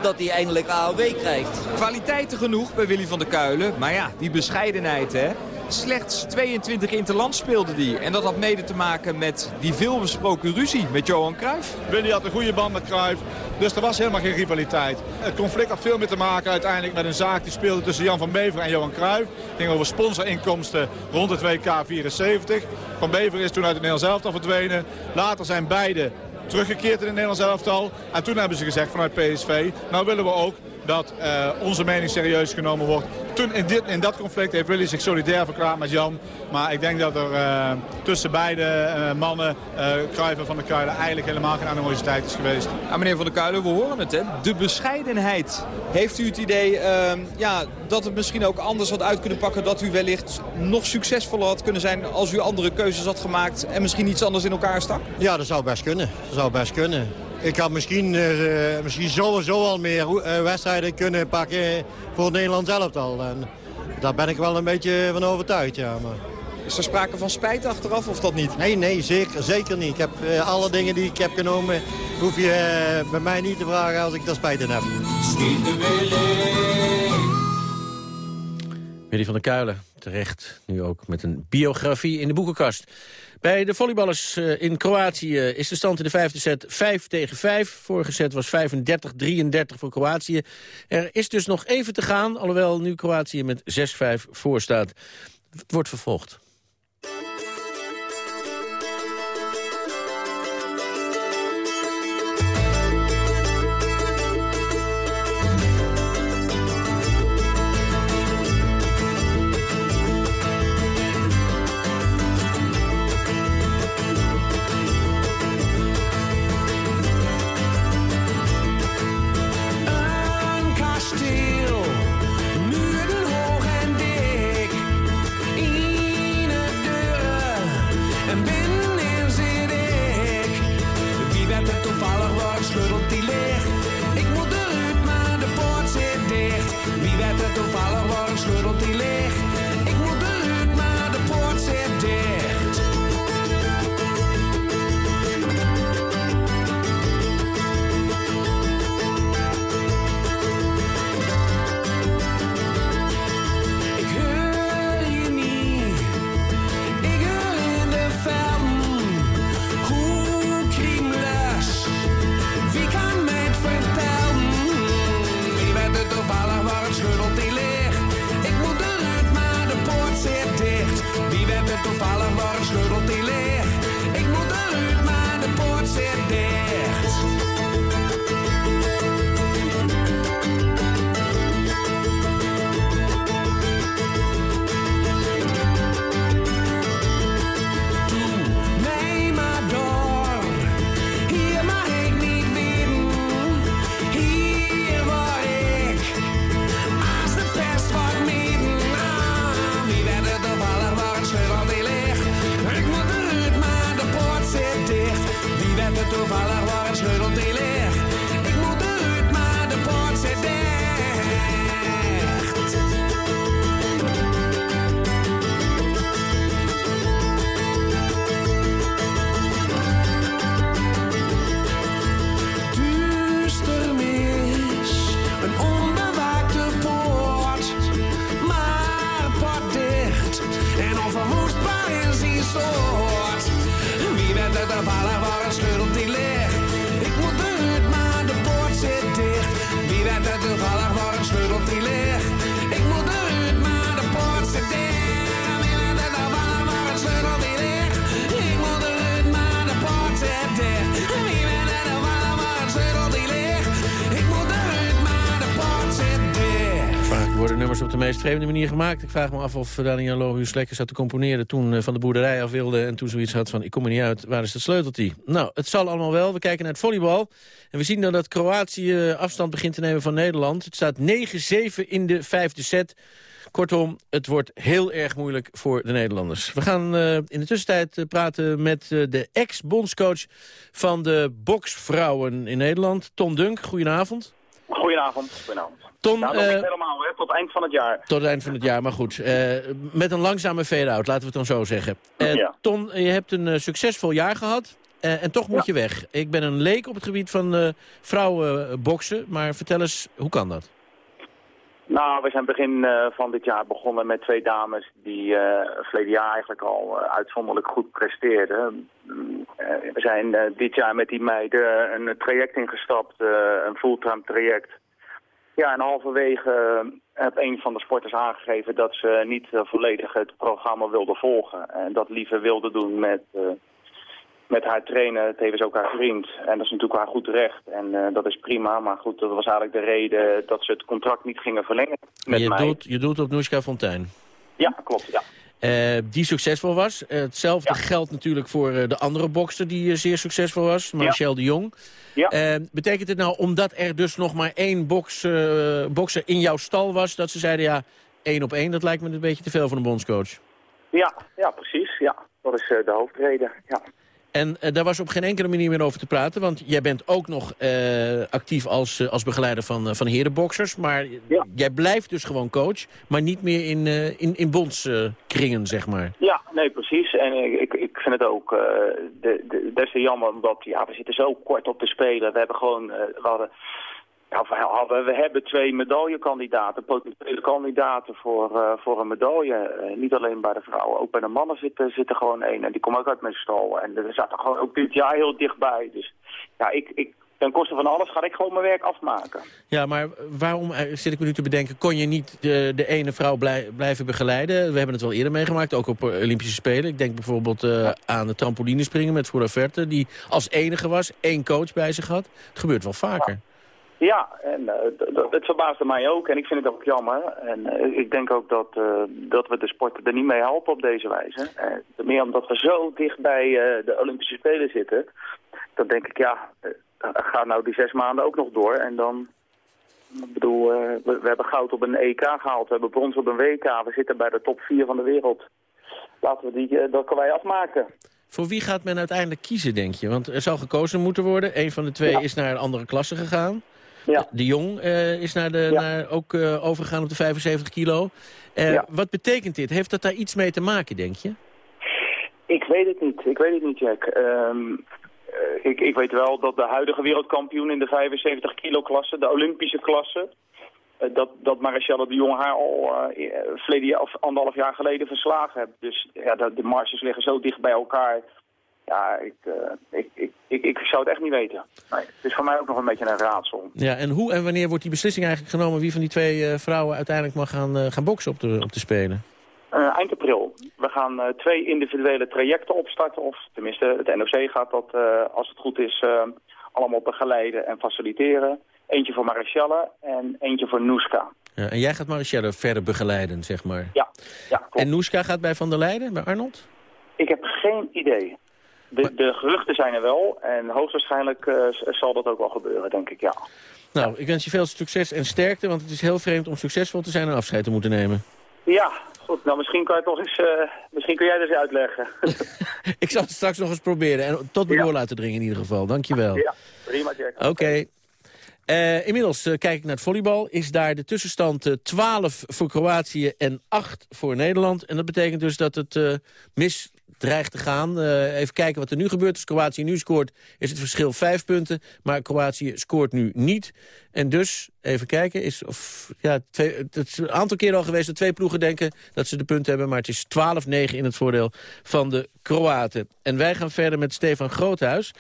dat hij eindelijk AOW krijgt. Kwaliteiten genoeg bij Willy van der Kuilen. Maar ja, die bescheidenheid, hè. Slechts 22 interland speelde die. En dat had mede te maken met die veelbesproken ruzie met Johan Cruijff. Willy had een goede band met Cruijff, dus er was helemaal geen rivaliteit. Het conflict had veel meer te maken uiteindelijk met een zaak die speelde tussen Jan van Bever en Johan Cruijff. Het ging over sponsorinkomsten rond het WK 74. Van Bever is toen uit het Nederlands elftal verdwenen. Later zijn beide teruggekeerd in het Nederlands elftal. En toen hebben ze gezegd vanuit PSV, nou willen we ook dat uh, onze mening serieus genomen wordt. Toen in, dit, in dat conflict heeft Willy zich solidair verklaard met Jan. Maar ik denk dat er uh, tussen beide uh, mannen, en Van der Kuilen, eigenlijk helemaal geen animositeit is geweest. Ja, meneer Van der Kuilen, we horen het, hè? De bescheidenheid. Heeft u het idee ehm, ja, dat het misschien ook anders had uit kunnen pakken... dat u wellicht nog succesvoller had kunnen zijn als u andere keuzes had gemaakt... en misschien iets anders in elkaar stak? Ja, dat zou best kunnen. Dat zou best kunnen. Ik had misschien, uh, misschien sowieso al meer uh, wedstrijden kunnen pakken voor het Nederlands elftal. En daar ben ik wel een beetje van overtuigd, ja. Maar... Is er sprake van spijt achteraf of dat niet? Nee, nee, zeker, zeker niet. Ik heb uh, alle dingen die ik heb genomen, hoef je bij mij niet te vragen als ik daar spijt in heb. Willy van der Kuilen, terecht nu ook met een biografie in de boekenkast. Bij de volleyballers in Kroatië is de stand in de vijfde set 5 tegen 5. Vorige set was 35-33 voor Kroatië. Er is dus nog even te gaan, alhoewel nu Kroatië met 6-5 voor staat. Het wordt vervolgd. Op de meest vreemde manier gemaakt. Ik vraag me af of Daniel Lohuus lekker zat te componeren... toen van de boerderij af wilde en toen zoiets had van... ik kom er niet uit, waar is het sleuteltje? Nou, het zal allemaal wel. We kijken naar het volleybal. En we zien dan dat Kroatië afstand begint te nemen van Nederland. Het staat 9-7 in de vijfde set. Kortom, het wordt heel erg moeilijk voor de Nederlanders. We gaan uh, in de tussentijd praten met de ex-bondscoach... van de boksvrouwen in Nederland, Ton Dunk. Goedenavond. Goedenavond. Goedenavond. Nog uh, niet helemaal, hè, tot eind van het jaar. Tot het eind van het jaar, maar goed. Uh, met een langzame fade-out, laten we het dan zo zeggen. Uh, ja. Ton, je hebt een succesvol jaar gehad en toch moet ja. je weg. Ik ben een leek op het gebied van vrouwenboksen, maar vertel eens, hoe kan dat? Nou, we zijn begin eh, van dit jaar begonnen met twee dames die eh verleden jaar eigenlijk al eh, uitzonderlijk goed presteerden. Mm, eh, we zijn eh, dit jaar met die meiden een traject ingestapt, eh, een fulltime traject. Ja, en halverwege eh, heb een van de sporters aangegeven dat ze niet eh, volledig het programma wilde volgen. En dat liever wilde doen met, eh, met haar trainer, tevens ook haar vriend. En dat is natuurlijk haar goed recht. En dat is prima, maar goed, dat was eigenlijk de reden dat ze het contract niet gingen verlengen met je, mij. doelt, je doelt op Noeska Fontijn. Ja, klopt, ja. Eh, die succesvol was. Eh, hetzelfde geldt natuurlijk voor eh, de andere bokster die zeer succesvol was, Marcel de Jong. Ja. Betekent het nou, omdat er dus nog maar één bokser in jouw stal was, dat ze zeiden ja, één op één, dat lijkt me een beetje te veel voor een bondscoach? Ja, ja, precies. Ja, dat is de hoofdreden. Ja. En eh, daar was op geen enkele manier meer over te praten, want jij bent ook nog eh, actief als, eh, als begeleider van, van herenboxers. Maar jij blijft dus gewoon coach, maar niet meer in, in, in bondskringen, zeg maar. Ja, nee, precies. En ik, ik, vind het ook de, de, des te jammer, omdat ja, we zitten zo kort op te spelen. We hebben gewoon, we hadden, we, we hebben twee medaillekandidaten, potentiële kandidaten voor, uh, voor een medaille. Uh, niet alleen bij de vrouwen, ook bij de mannen zit, zit er gewoon één. En die komt ook uit mijn stal. En we zaten gewoon ook dit jaar heel dichtbij. Dus ja, ik, ik, ten koste van alles ga ik gewoon mijn werk afmaken. Ja, maar waarom, zit ik me nu te bedenken, kon je niet de, de ene vrouw blij, blijven begeleiden? We hebben het wel eerder meegemaakt, ook op Olympische Spelen. Ik denk bijvoorbeeld aan de trampolinespringen met Fura Verte, die als enige was, één coach bij zich had. Het gebeurt wel vaker. Ja. Ja, en uh, het verbaasde mij ook en ik vind het ook jammer. En uh, ik denk ook dat, uh, dat we de sport er niet mee helpen op deze wijze. meer omdat we zo dicht bij de Olympische Spelen zitten. Dan denk ik, ja, ga nou die zes maanden ook nog door. En dan, ik bedoel, we, we, hebben goud op een EK gehaald, we hebben brons op een WK. We zitten bij de top vier van de wereld. Laten we die, dat kan wij afmaken. Voor wie gaat men uiteindelijk kiezen, denk je? Want er zal gekozen moeten worden. Een van de twee ja. is naar een andere klasse gegaan. Ja. De Jong uh, is naar de, ja. naar, ook uh, overgegaan op de 75 kilo. Uh, ja. Wat betekent dit? Heeft dat daar iets mee te maken, denk je? Ik weet het niet. Ik weet het niet, Jack. Um, ik, ik, weet wel dat de huidige wereldkampioen in de 75 kilo klasse, de Olympische klasse... dat, dat Marichelle de Jong haar al verleden of anderhalf jaar geleden verslagen heeft. Dus ja, de, de marges liggen zo dicht bij elkaar... Ja, ik, uh, ik, ik, ik, ik, zou het echt niet weten. Nee, het is voor mij ook nog een beetje een raadsel. Ja, en hoe en wanneer wordt die beslissing eigenlijk genomen... wie van die twee uh, vrouwen uiteindelijk mag gaan, uh, gaan boksen op de, op de Spelen? eind april. We gaan twee individuele trajecten opstarten. Of tenminste, het NOC gaat dat, als het goed is, allemaal begeleiden en faciliteren. Eentje voor Marichelle en eentje voor Noeska. Ja, en jij gaat Marichelle verder begeleiden, zeg maar? Ja. ja klopt. En Noeska gaat bij Van der Leijden, bij Arnold? Ik heb geen idee. De, de, geruchten zijn er wel en hoogstwaarschijnlijk uh, zal dat ook wel gebeuren, denk ik, ja. Nou, ik wens je veel succes en sterkte, want het is heel vreemd om succesvol te zijn en afscheid te moeten nemen. Ja, goed. Nou, misschien kan, je toch eens, uh, misschien kun jij dat eens uitleggen. (laughs) ik zal het straks nog eens proberen en tot me ja. door laten dringen in ieder geval. Dankjewel. Ja, prima, Jack. Oké. Okay. Uh, inmiddels kijk ik naar het volleybal. Is daar de tussenstand uh, 12 voor Kroatië en 8 voor Nederland. En dat betekent dus dat het mis dreigt te gaan. Uh, even kijken wat er nu gebeurt. Als Kroatië nu scoort, is het verschil vijf punten. Maar Kroatië scoort nu niet. En dus, even kijken, is of, ja, twee, het is een aantal keer al geweest dat twee ploegen denken dat ze de punten hebben. Maar het is 12-9 in het voordeel van de Kroaten. En wij gaan verder met Stefan Groothuis.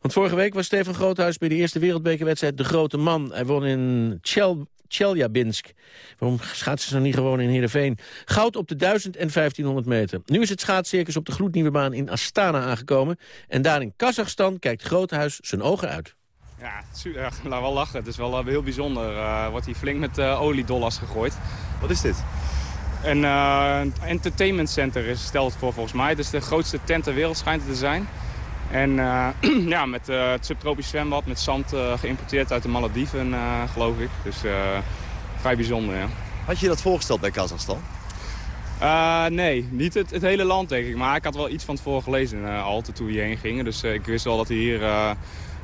Want vorige week was Stefan Groothuis bij de eerste wereldbekerwedstrijd de grote man. Hij won in Chel Chelyabinsk. Waarom schaatsen ze nou niet gewoon in Heerenveen? Goud op de 1000 en 1500 meter. Nu is het schaatscircus op de gloednieuwe baan in Astana aangekomen. En daar in Kazachstan kijkt Groothuis zijn ogen uit. Ja, ja laat (laughs) wel lachen. Het is wel uh, heel bijzonder. Uh, wordt hier flink met uh, oliedollars gegooid. Wat is dit? Een entertainment center is stelt voor volgens mij. Het is de grootste tent ter wereld schijnt het te zijn. En uh, (clears throat) ja, met uh, het subtropisch zwembad, met zand uh, geïmporteerd uit de Malediven, geloof ik. Dus vrij bijzonder, ja. Had je dat voorgesteld bij Kazachstan? nee, niet het, het, hele land, denk ik. Maar ik had wel iets van tevoren gelezen al, toen we hierheen gingen. Dus ik wist wel dat hier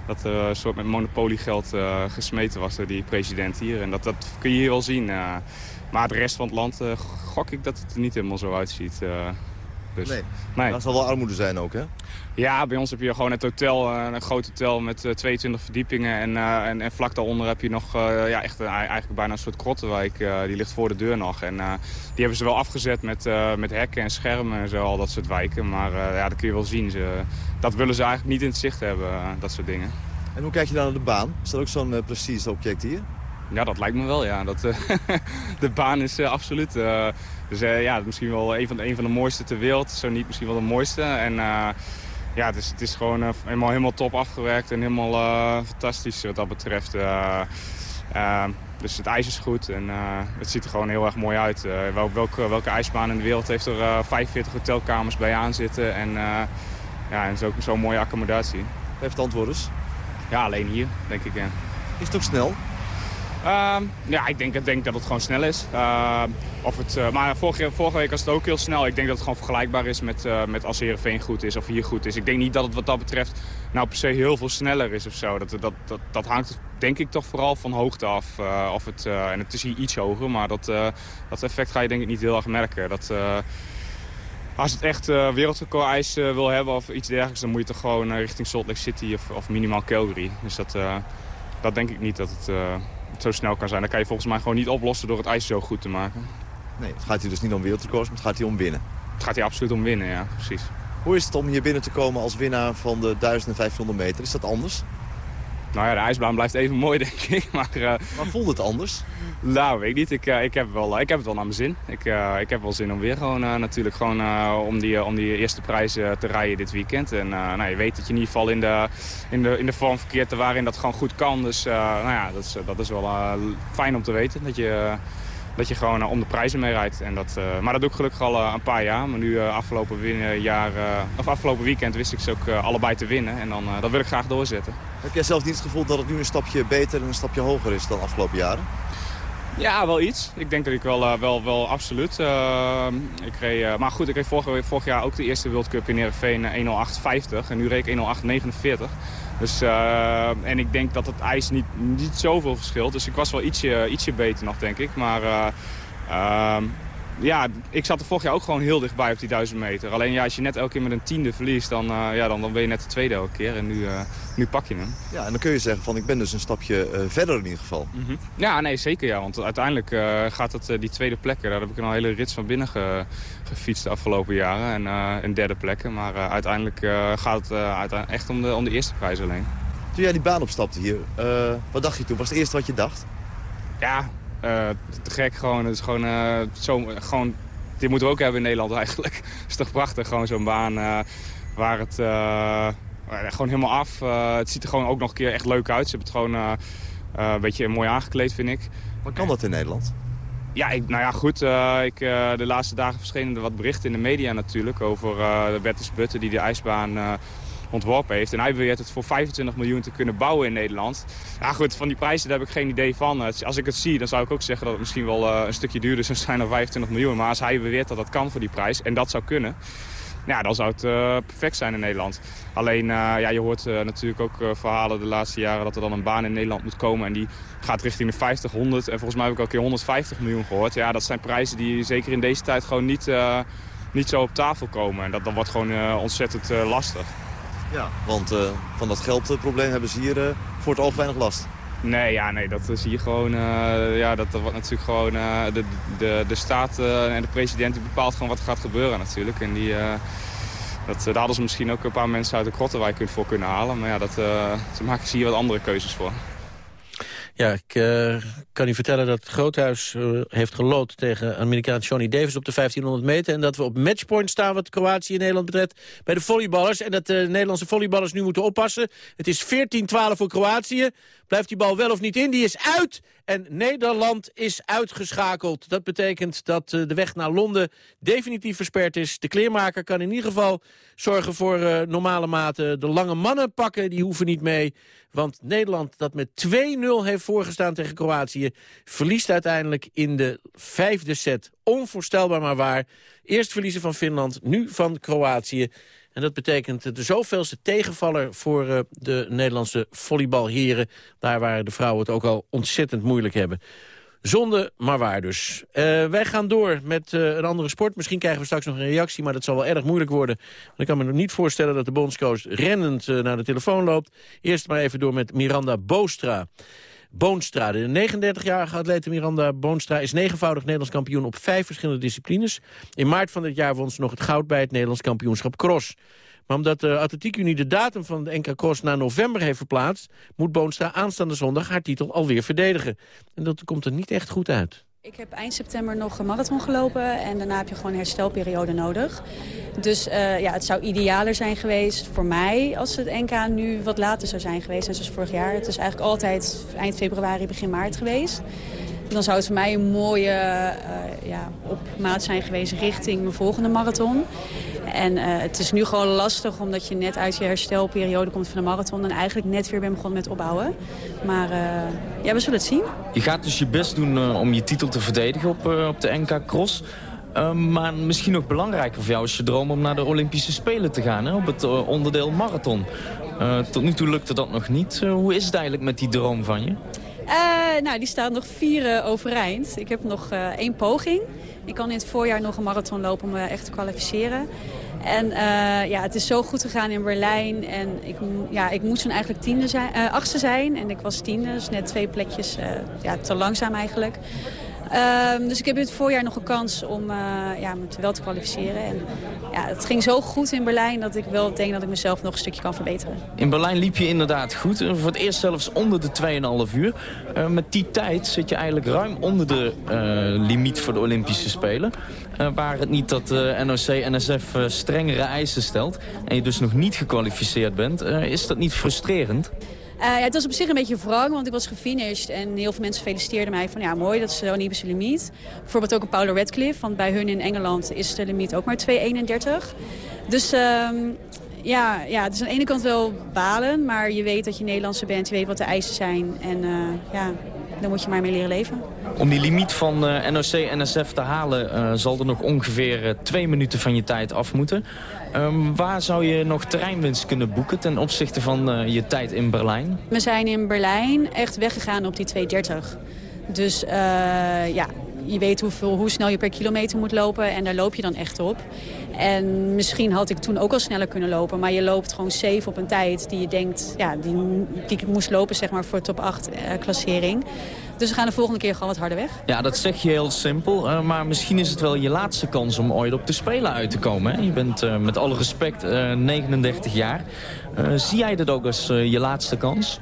dat er een soort met monopoliegeld gesmeten was door die president hier. En dat, dat kun je hier wel zien. maar de rest van het land gok ik dat het er niet helemaal zo uitziet. Dus, Nee. nee. Dat zal wel armoede zijn ook, hè? Ja, bij ons heb je gewoon het hotel, eh, een groot hotel met eh, 22 verdiepingen. En, eh, en, en vlak daaronder heb je nog eh, ja, echt een, eigenlijk bijna een soort krottenwijk. eh, die ligt voor de deur nog. En eh, die hebben ze wel afgezet met, eh, met hekken en schermen en zo, al dat soort wijken. Maar eh, ja, dat kun je wel zien. Ze, dat willen ze eigenlijk niet in het zicht hebben, eh, dat soort dingen. En hoe kijk je dan naar de baan? Is dat ook zo'n eh, precieze object hier? Ja, dat lijkt me wel, ja. Dat, eh, (laughs) de baan is eh, absoluut... dus eh, ja, misschien wel een van, de, een van de mooiste ter wereld. Zo niet misschien wel de mooiste. En eh, ja, het is, het is gewoon eh, helemaal, helemaal top afgewerkt en helemaal fantastisch wat dat betreft. Dus het ijs is goed en het ziet er gewoon heel erg mooi uit. Wel, welke, welke ijsbaan in de wereld heeft er eh 45 hotelkamers bij aan zitten. En, ja, en zo- zo'n mooie accommodatie. Geef het antwoord eens. Ja, alleen hier, denk ik. Ja. Is het ook snel? Ehm, ja, ik denk, ik denk dat het gewoon snel is. Ehm, of het, eh, maar vorige, vorige week was het ook heel snel. Ik denk dat het gewoon vergelijkbaar is met, eh, met als Heerenveen goed is of hier goed is. Ik denk niet dat het wat dat betreft nou per se heel veel sneller is of zo. Dat, dat, dat, dat hangt denk ik toch vooral van hoogte af. eh, of het, en het is hier iets hoger, maar dat, dat effect ga je denk ik niet heel erg merken. Dat, als het echt uh, wereldrecord-ijs eh, wil hebben of iets dergelijks... dan moet je toch gewoon richting Salt Lake City of, of minimaal Calgary. Dus dat, dat denk ik niet dat het, het zo snel kan zijn. Dat kan je volgens mij gewoon niet oplossen door het ijs zo goed te maken. Nee, het gaat hier dus niet om wereldrecords, maar het gaat hier om winnen. Het gaat hier absoluut om winnen, ja, precies. Hoe is het om hier binnen te komen als winnaar van de 1500 meter? Is dat anders? Nou ja, de ijsbaan blijft even mooi, (laughs) denk ik. Maar, eh, maar voelt het anders? Nou, weet ik niet. Ik, eh, ik, heb wel, ik heb het wel naar mijn zin. Ik, eh, ik heb wel zin om weer gewoon eh, natuurlijk gewoon, eh, om, die, om die eerste prijs eh, te rijden dit weekend. En eh, nou, je weet dat je in ieder geval in de, in de, in de vorm verkeert waarin dat gewoon goed kan. Dus eh, nou ja, dat is, dat is wel eh, fijn om te weten. Dat je, dat je gewoon eh, om de prijzen mee rijdt. En dat, eh, maar dat doe ik gelukkig al eh, een paar jaar. Maar nu eh, afgelopen, win- jaar, eh, of afgelopen weekend wist ik ze ook eh, allebei te winnen. En dan, eh, dat wil ik graag doorzetten. Heb jij zelf niet het gevoel dat het nu een stapje beter en een stapje hoger is dan afgelopen jaren? Ja, wel iets. Ik denk dat ik wel, uh, wel, wel absoluut. Uh, ik reed, uh, maar goed, ik reed vorig, vorig, jaar ook de eerste World Cup in Heerenveen 1.08.50 en nu reed ik 1.08.49. Dus, en ik denk dat het ijs niet, niet zoveel verschilt. Dus ik was wel ietsje, ietsje beter nog, denk ik. Maar uh, ja, ik zat er vorig jaar ook gewoon heel dichtbij op die 1000 meter. Alleen ja, als je net elke keer met een tiende verliest, dan, uh, ja, dan, dan ben je net de tweede elke keer. En nu, uh, nu pak je hem. Ja, en dan kun je zeggen van ik ben dus een stapje uh, verder in ieder geval. Mm -hmm. Ja, nee, zeker ja. Want uiteindelijk gaat het die tweede plekken, daar heb ik een hele rits van binnen ge, gefietst de afgelopen jaren. En een derde plekken. Maar uiteindelijk gaat het uiteindelijk echt om de, om de eerste prijs alleen. Toen jij die baan opstapte hier, wat dacht je toen? Was het eerste wat je dacht? Ja, uh, te gek gewoon. Het is gewoon, uh, zo, gewoon... Dit moeten we ook hebben in Nederland eigenlijk. (laughs) Het is toch prachtig, gewoon zo'n baan uh, waar het gewoon helemaal af... het ziet er gewoon ook nog een keer echt leuk uit. Ze hebben het gewoon een beetje mooi aangekleed, vind ik. Maar kan dat in Nederland? Ja, ik, nou ja, goed. ik, de laatste dagen verschenen er wat berichten in de media natuurlijk... over Bertus Butten die de ijsbaan ontworpen heeft. En hij beweert het voor 25 miljoen te kunnen bouwen in Nederland. Ja goed, van die prijzen daar heb ik geen idee van. Als ik het zie, dan zou ik ook zeggen dat het misschien wel uh, een stukje duurder zou zijn dan 25 miljoen. Maar als hij beweert dat dat kan voor die prijs, en dat zou kunnen... Ja, dan zou het uh, perfect zijn in Nederland. Alleen, uh, ja, je hoort natuurlijk ook verhalen de laatste jaren... dat er dan een baan in Nederland moet komen. En die gaat richting de 50, 100. En volgens mij heb ik al een keer 150 miljoen gehoord. Ja, dat zijn prijzen die zeker in deze tijd gewoon niet, niet zo op tafel komen. En dat, dat wordt gewoon ontzettend lastig. Ja, want uh, van dat geldprobleem hebben ze hier uh, voor het oog weinig last. Nee, ja, nee, dat is hier gewoon... Uh, ja, dat, dat wordt natuurlijk gewoon... de, de, de staat en de president die bepaalt gewoon wat er gaat gebeuren natuurlijk. En die... Dat, daar hadden ze misschien ook een paar mensen uit de Krottenwijk voor kunnen halen. Maar ja, dat, ze maken ze hier wat andere keuzes voor. Ja, ik uh, kan u vertellen dat het Groothuis uh, heeft gelood tegen Amerikaan Johnny Davis op de 1500 meter. En dat we op matchpoint staan wat Kroatië en Nederland betreft bij de volleyballers. En dat de Nederlandse volleyballers nu moeten oppassen. Het is 14-12 voor Kroatië. Blijft die bal wel of niet in? Die is uit. En Nederland is uitgeschakeld. Dat betekent dat uh, de weg naar Londen definitief versperd is. De kleermaker kan in ieder geval zorgen voor uh, normale maten. De lange mannen pakken, die hoeven niet mee. Want Nederland, dat met 2-0 heeft voorgestaan tegen Kroatië... verliest uiteindelijk in de vijfde set. Onvoorstelbaar maar waar. Eerst verliezen van Finland, nu van Kroatië. En dat betekent de zoveelste tegenvaller voor uh, de Nederlandse volleybalheren. Daar waar de vrouwen het ook al ontzettend moeilijk hebben. Zonde, maar waar dus. Eh, wij gaan door met eh, een andere sport. Misschien krijgen we straks nog een reactie, maar dat zal wel erg moeilijk worden. Want ik kan me nog niet voorstellen dat de bondscoach rennend eh, naar de telefoon loopt. Eerst maar even door met Miranda Boostra. Boonstra, de 39-jarige atlete Miranda Boonstra... is negenvoudig Nederlands kampioen op vijf verschillende disciplines. In maart van dit jaar won ze nog het goud bij het Nederlands kampioenschap Cross. Maar omdat de Atletiek Unie de datum van de NK Cross naar november heeft verplaatst... moet Boonstra aanstaande zondag haar titel alweer verdedigen. En dat komt er niet echt goed uit. Ik heb eind september nog een marathon gelopen en daarna heb je gewoon een herstelperiode nodig. Dus uh, ja, het zou idealer zijn geweest voor mij als het NK nu wat later zou zijn geweest. Net zoals vorig jaar. Het is eigenlijk altijd eind februari, begin maart geweest. Dan zou het voor mij een mooie uh, ja, opmaat zijn geweest richting mijn volgende marathon. En uh, het is nu gewoon lastig omdat je net uit je herstelperiode komt van de marathon... en eigenlijk net weer ben begonnen met opbouwen. Maar uh, ja, we zullen het zien. Je gaat dus je best doen om je titel te verdedigen op, op de NK Cross. maar misschien nog belangrijker voor jou is je droom om naar de Olympische Spelen te gaan... Hè, op het onderdeel marathon. tot nu toe lukte dat nog niet. hoe is het eigenlijk met die droom van je? Uh, nou, die staat nog vier overeind. Ik heb nog uh, één poging. Ik kan in het voorjaar nog een marathon lopen om me echt te kwalificeren. En ja, het is zo goed gegaan in Berlijn. En ik, ja, ik moest toen eigenlijk tiende zijn, achtste zijn. En ik was tiende, dus net twee plekjes ja, te langzaam eigenlijk. Um, dus ik heb het voorjaar nog een kans om uh, ja, me wel te kwalificeren. En, ja, het ging zo goed in Berlijn dat ik wel denk dat ik mezelf nog een stukje kan verbeteren. In Berlijn liep je inderdaad goed. Voor het eerst zelfs onder de 2,5 uur. Uh, met die tijd zit je eigenlijk ruim onder de limiet voor de Olympische Spelen. waar het niet dat de NOC-NSF strengere eisen stelt. En je dus nog niet gekwalificeerd bent. is dat niet frustrerend? Uh, ja, het was op zich een beetje wrang, want ik was gefinished. En heel veel mensen feliciteerden mij van ja, mooi, dat is zo'n Ibische limiet. Bijvoorbeeld ook een Paula Radcliffe, want bij hun in Engeland is de limiet ook maar 2,31. Dus um, ja, ja, het is aan de ene kant wel balen, maar je weet dat je Nederlandse bent. Je weet wat de eisen zijn en uh, ja, daar moet je maar mee leren leven. Om die limiet van uh, NOC-NSF te halen uh, zal er nog ongeveer uh, twee minuten van je tijd af moeten. Um, waar zou je nog terreinwinst kunnen boeken ten opzichte van je tijd in Berlijn? We zijn in Berlijn echt weggegaan op die 2.30. Dus ja, je weet hoeveel, hoe snel je per kilometer moet lopen en daar loop je dan echt op. En misschien had ik toen ook al sneller kunnen lopen. Maar je loopt gewoon safe op een tijd die je denkt... Ja, die, die ik moest lopen zeg maar, voor top 8 uh, klassering. Dus we gaan de volgende keer gewoon wat harder weg. Ja, dat zeg je heel simpel. Uh, maar misschien is het wel je laatste kans om ooit op de Spelen uit te komen. Hè? Je bent uh, met alle respect 39 jaar. zie jij dat ook als je laatste kans?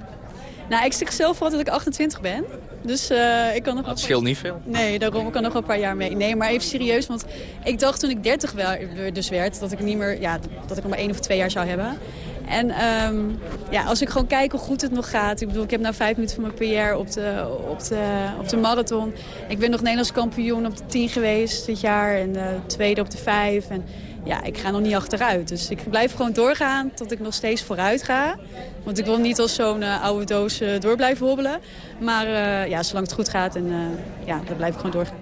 Nou, ik zeg zelf voor dat ik 28 ben. Dus uh, ik kan nog Dat scheelt niet veel. Nee, daarom ik kan nog wel een paar jaar mee. Nee, maar even serieus, want ik dacht toen ik 30 wel, dus werd... dat ik niet meer, ja, dat ik nog maar één of twee jaar zou hebben. En um, ja, als ik gewoon kijk hoe goed het nog gaat. Ik bedoel, ik heb nou vijf minuten van mijn PR op de, op de, op de marathon. Ik ben nog Nederlands kampioen op de 10 geweest dit jaar. En de tweede op de vijf. En ja, ik ga nog niet achteruit. Dus ik blijf gewoon doorgaan tot ik nog steeds vooruit ga. Want ik wil niet als zo'n uh, oude doos uh, door blijven hobbelen. Maar uh, ja, zolang het goed gaat, en, ja, dan blijf ik gewoon doorgaan.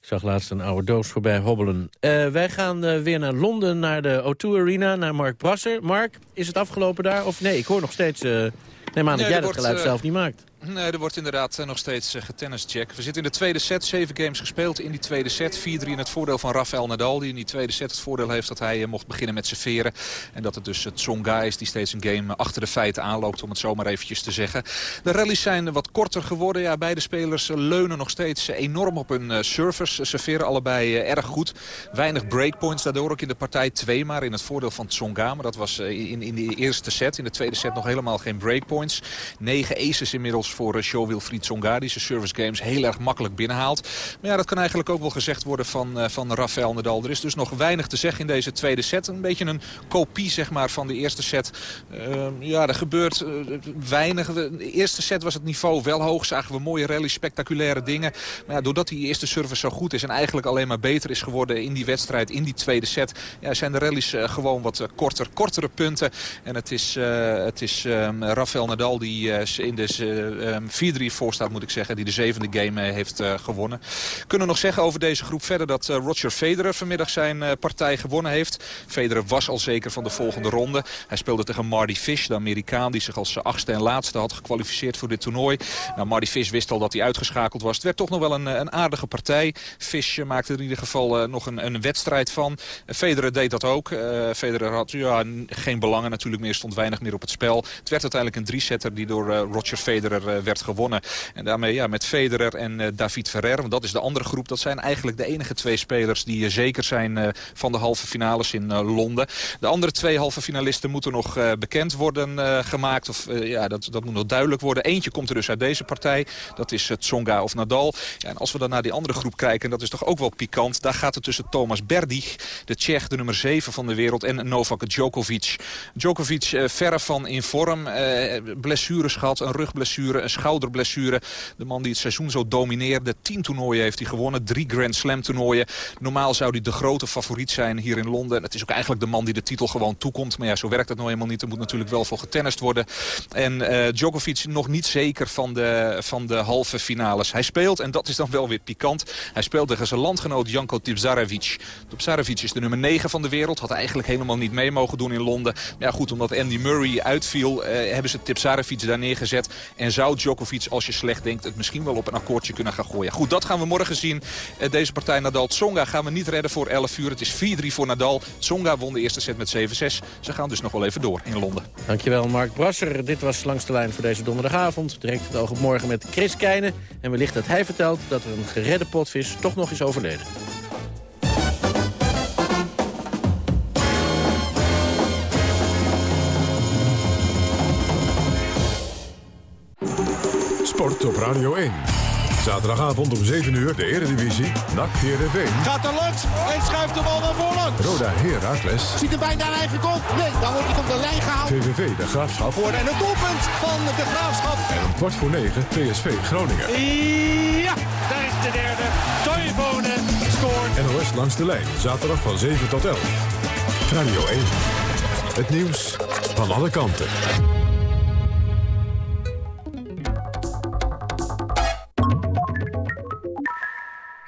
Ik zag laatst een oude doos voorbij hobbelen. wij gaan weer naar Londen, naar de O2 Arena, naar Mark Brasser. Mark, is het afgelopen daar? Of nee, ik hoor nog steeds... neem aan nee, dat jij dat geluid zelf niet maakt. Nee, er wordt inderdaad nog steeds getennist, Jack. We zitten in de tweede set. Zeven games gespeeld in die tweede set. 4-3 in het voordeel van Rafael Nadal. Die in die tweede set het voordeel heeft dat hij uh, mocht beginnen met serveren. En dat het dus Tsonga is die steeds een game achter de feiten aanloopt. Om het zomaar eventjes te zeggen. De rallies zijn wat korter geworden. Ja, beide spelers leunen nog steeds enorm op hun servers. Serveren allebei erg goed. Weinig breakpoints. Daardoor ook in de partij twee maar in het voordeel van Tsonga. Maar dat was in, in de eerste set. In de tweede set nog helemaal geen breakpoints. Negen aces inmiddels voor Show Wilfried Tsonga. Die zijn service games heel erg makkelijk binnenhaalt. Maar ja, dat kan eigenlijk ook wel gezegd worden van, uh, van Rafael Nadal. Er is dus nog weinig te zeggen in deze tweede set. Een beetje een kopie zeg maar, van de eerste set. Uh, ja, er gebeurt uh, weinig. De eerste set was het niveau wel hoog. Zagen we mooie rallies, spectaculaire dingen. Maar ja, doordat die eerste service zo goed is... en eigenlijk alleen maar beter is geworden in die wedstrijd, in die tweede set... Ja, zijn de rallies gewoon wat korter. Kortere punten. En het is, het is Rafael Nadal die in de ehm, 4-3 voor staat moet ik zeggen. Die de zevende game eh, heeft eh, gewonnen. Kunnen nog zeggen over deze groep verder dat eh, Roger Federer vanmiddag zijn partij gewonnen heeft. Federer was al zeker van de volgende ronde. Hij speelde tegen Marty Fish, de Amerikaan die zich als achtste en laatste had gekwalificeerd voor dit toernooi. Nou, Marty Fish wist al dat hij uitgeschakeld was. Het werd toch nog wel een, een aardige partij. Fish maakte er in ieder geval nog een, een wedstrijd van. Eh, Federer deed dat ook. Eh, Federer had ja, geen belangen natuurlijk meer, stond weinig meer op het spel. Het werd uiteindelijk een drie-setter die door Roger Federer eh, werd gewonnen. En daarmee ja, met Federer en eh, David Ferrer, want dat is de andere groep. Dat zijn eigenlijk de enige twee spelers die eh, zeker zijn van de halve finales in Londen. De andere twee halve finalisten moeten nog bekend worden gemaakt. Of ja, dat, dat moet nog duidelijk worden. Eentje komt er dus uit deze partij. Dat is Tsonga of Nadal. Ja, en als we dan naar die andere groep kijken, dat is toch ook wel pikant. Daar gaat het tussen Thomas Berdych, de Tsjech, de nummer 7 van de wereld, en Novak Djokovic. Djokovic eh, verre van in vorm. Blessures gehad, een rugblessure, een schouderblessure. De man die het seizoen zo domineerde. Tien toernooien heeft hij gewonnen, drie Grand Slam toernooien. Normaal zou hij de grote favoriet zijn hier in Londen. Het is ook eigenlijk de man die de titel gewoon toekomt. Maar ja, zo werkt het nou helemaal niet. Er moet natuurlijk wel voor getennist worden. En eh, Djokovic nog niet zeker van de, van de halve finales. Hij speelt, en dat is dan wel weer pikant... hij speelt tegen zijn landgenoot Janko Tipsarevic. Tipsarevic is de nummer 9 van de wereld. Had eigenlijk helemaal niet mee mogen doen in Londen. Maar ja, goed, omdat Andy Murray uitviel... eh, hebben ze Tipsarevic daar neergezet. En zou Djokovic, als je slecht denkt... het misschien wel op een akkoordje kunnen gaan gooien. Goed, dat gaan we morgen zien. Eh, deze partij Nadal-Tsonga gaan we niet redden voor 11 uur. Het is 4-3 voor Nadal. Tsonga won de eerste set met 7-6. Ze gaan dus nog wel even door in Londen. Dankjewel, Mark Brasser. Dit was Langs de Lijn voor deze donderdagavond. Direct het oog op morgen met Chris Keijnen. En wellicht dat hij vertelt dat er een geredde potvis toch nog is overleden. Sport op Radio 1. Zaterdagavond om 7 uur de Eredivisie. NAC Heerenveen. Gaat er langs en schuift de bal naar voren. Roda Heracles. Ziet er bijna een eigen kop. Nee, dan wordt hij op de lijn gehaald. VVV de Graafschap. Voor en het doelpunt van de Graafschap. En om kwart voor 9 PSV Groningen. Ja, daar is de derde. Toivonen scoort. NOS langs de lijn. Zaterdag van 7 tot 11. Radio 1. Het nieuws van alle kanten.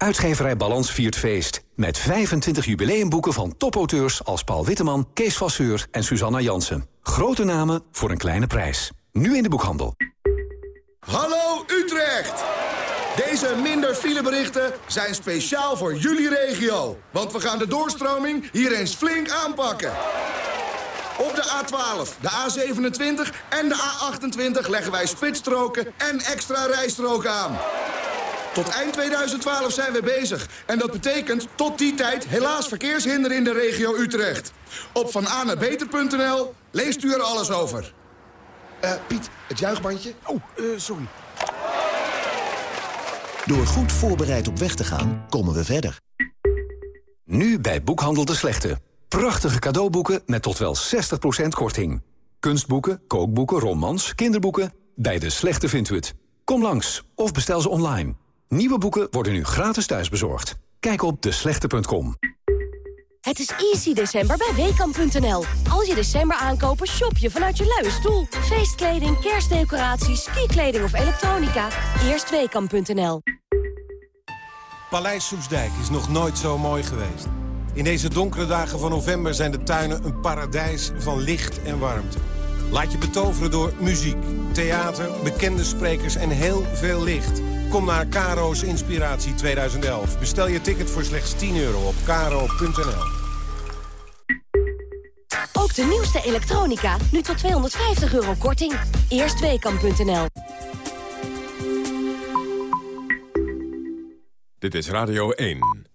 Uitgeverij Balans viert feest. Met 25 jubileumboeken van topauteurs als Paul Witteman, Kees Vasseur en Susanna Jansen. Grote namen voor een kleine prijs. Nu in de boekhandel. Hallo Utrecht! Deze minder fileberichten zijn speciaal voor jullie regio. Want we gaan de doorstroming hier eens flink aanpakken. Op de A12, de A27 en de A28 leggen wij spitsstroken en extra rijstroken aan. Tot eind 2012 zijn we bezig. En dat betekent tot die tijd helaas verkeershinder in de regio Utrecht. Op vananabeter.nl leest u er alles over. Eh, Piet, het juichbandje. Oh, eh, sorry. Door goed voorbereid op weg te gaan, komen we verder. Nu bij Boekhandel de Slechte. Prachtige cadeauboeken met tot wel 60% korting. Kunstboeken, kookboeken, romans, kinderboeken. Bij de Slechte vindt u het. Kom langs of bestel ze online. Nieuwe boeken worden nu gratis thuisbezorgd. Kijk op deslechte.com. Het is easy december bij WKAM.nl. Als je december aankopen, shop je vanuit je luie stoel. Feestkleding, kerstdecoraties, skikleding of elektronica. Eerst WKAM.nl. Paleis Soesdijk is nog nooit zo mooi geweest. In deze donkere dagen van november zijn de tuinen een paradijs van licht en warmte. Laat je betoveren door muziek, theater, bekende sprekers en heel veel licht. Kom naar Caro's Inspiratie 2011. Bestel je ticket voor slechts 10 euro op caro.nl. Ook de nieuwste elektronica, nu tot 250 euro korting. Eerst WKAM.nl. Dit is Radio 1.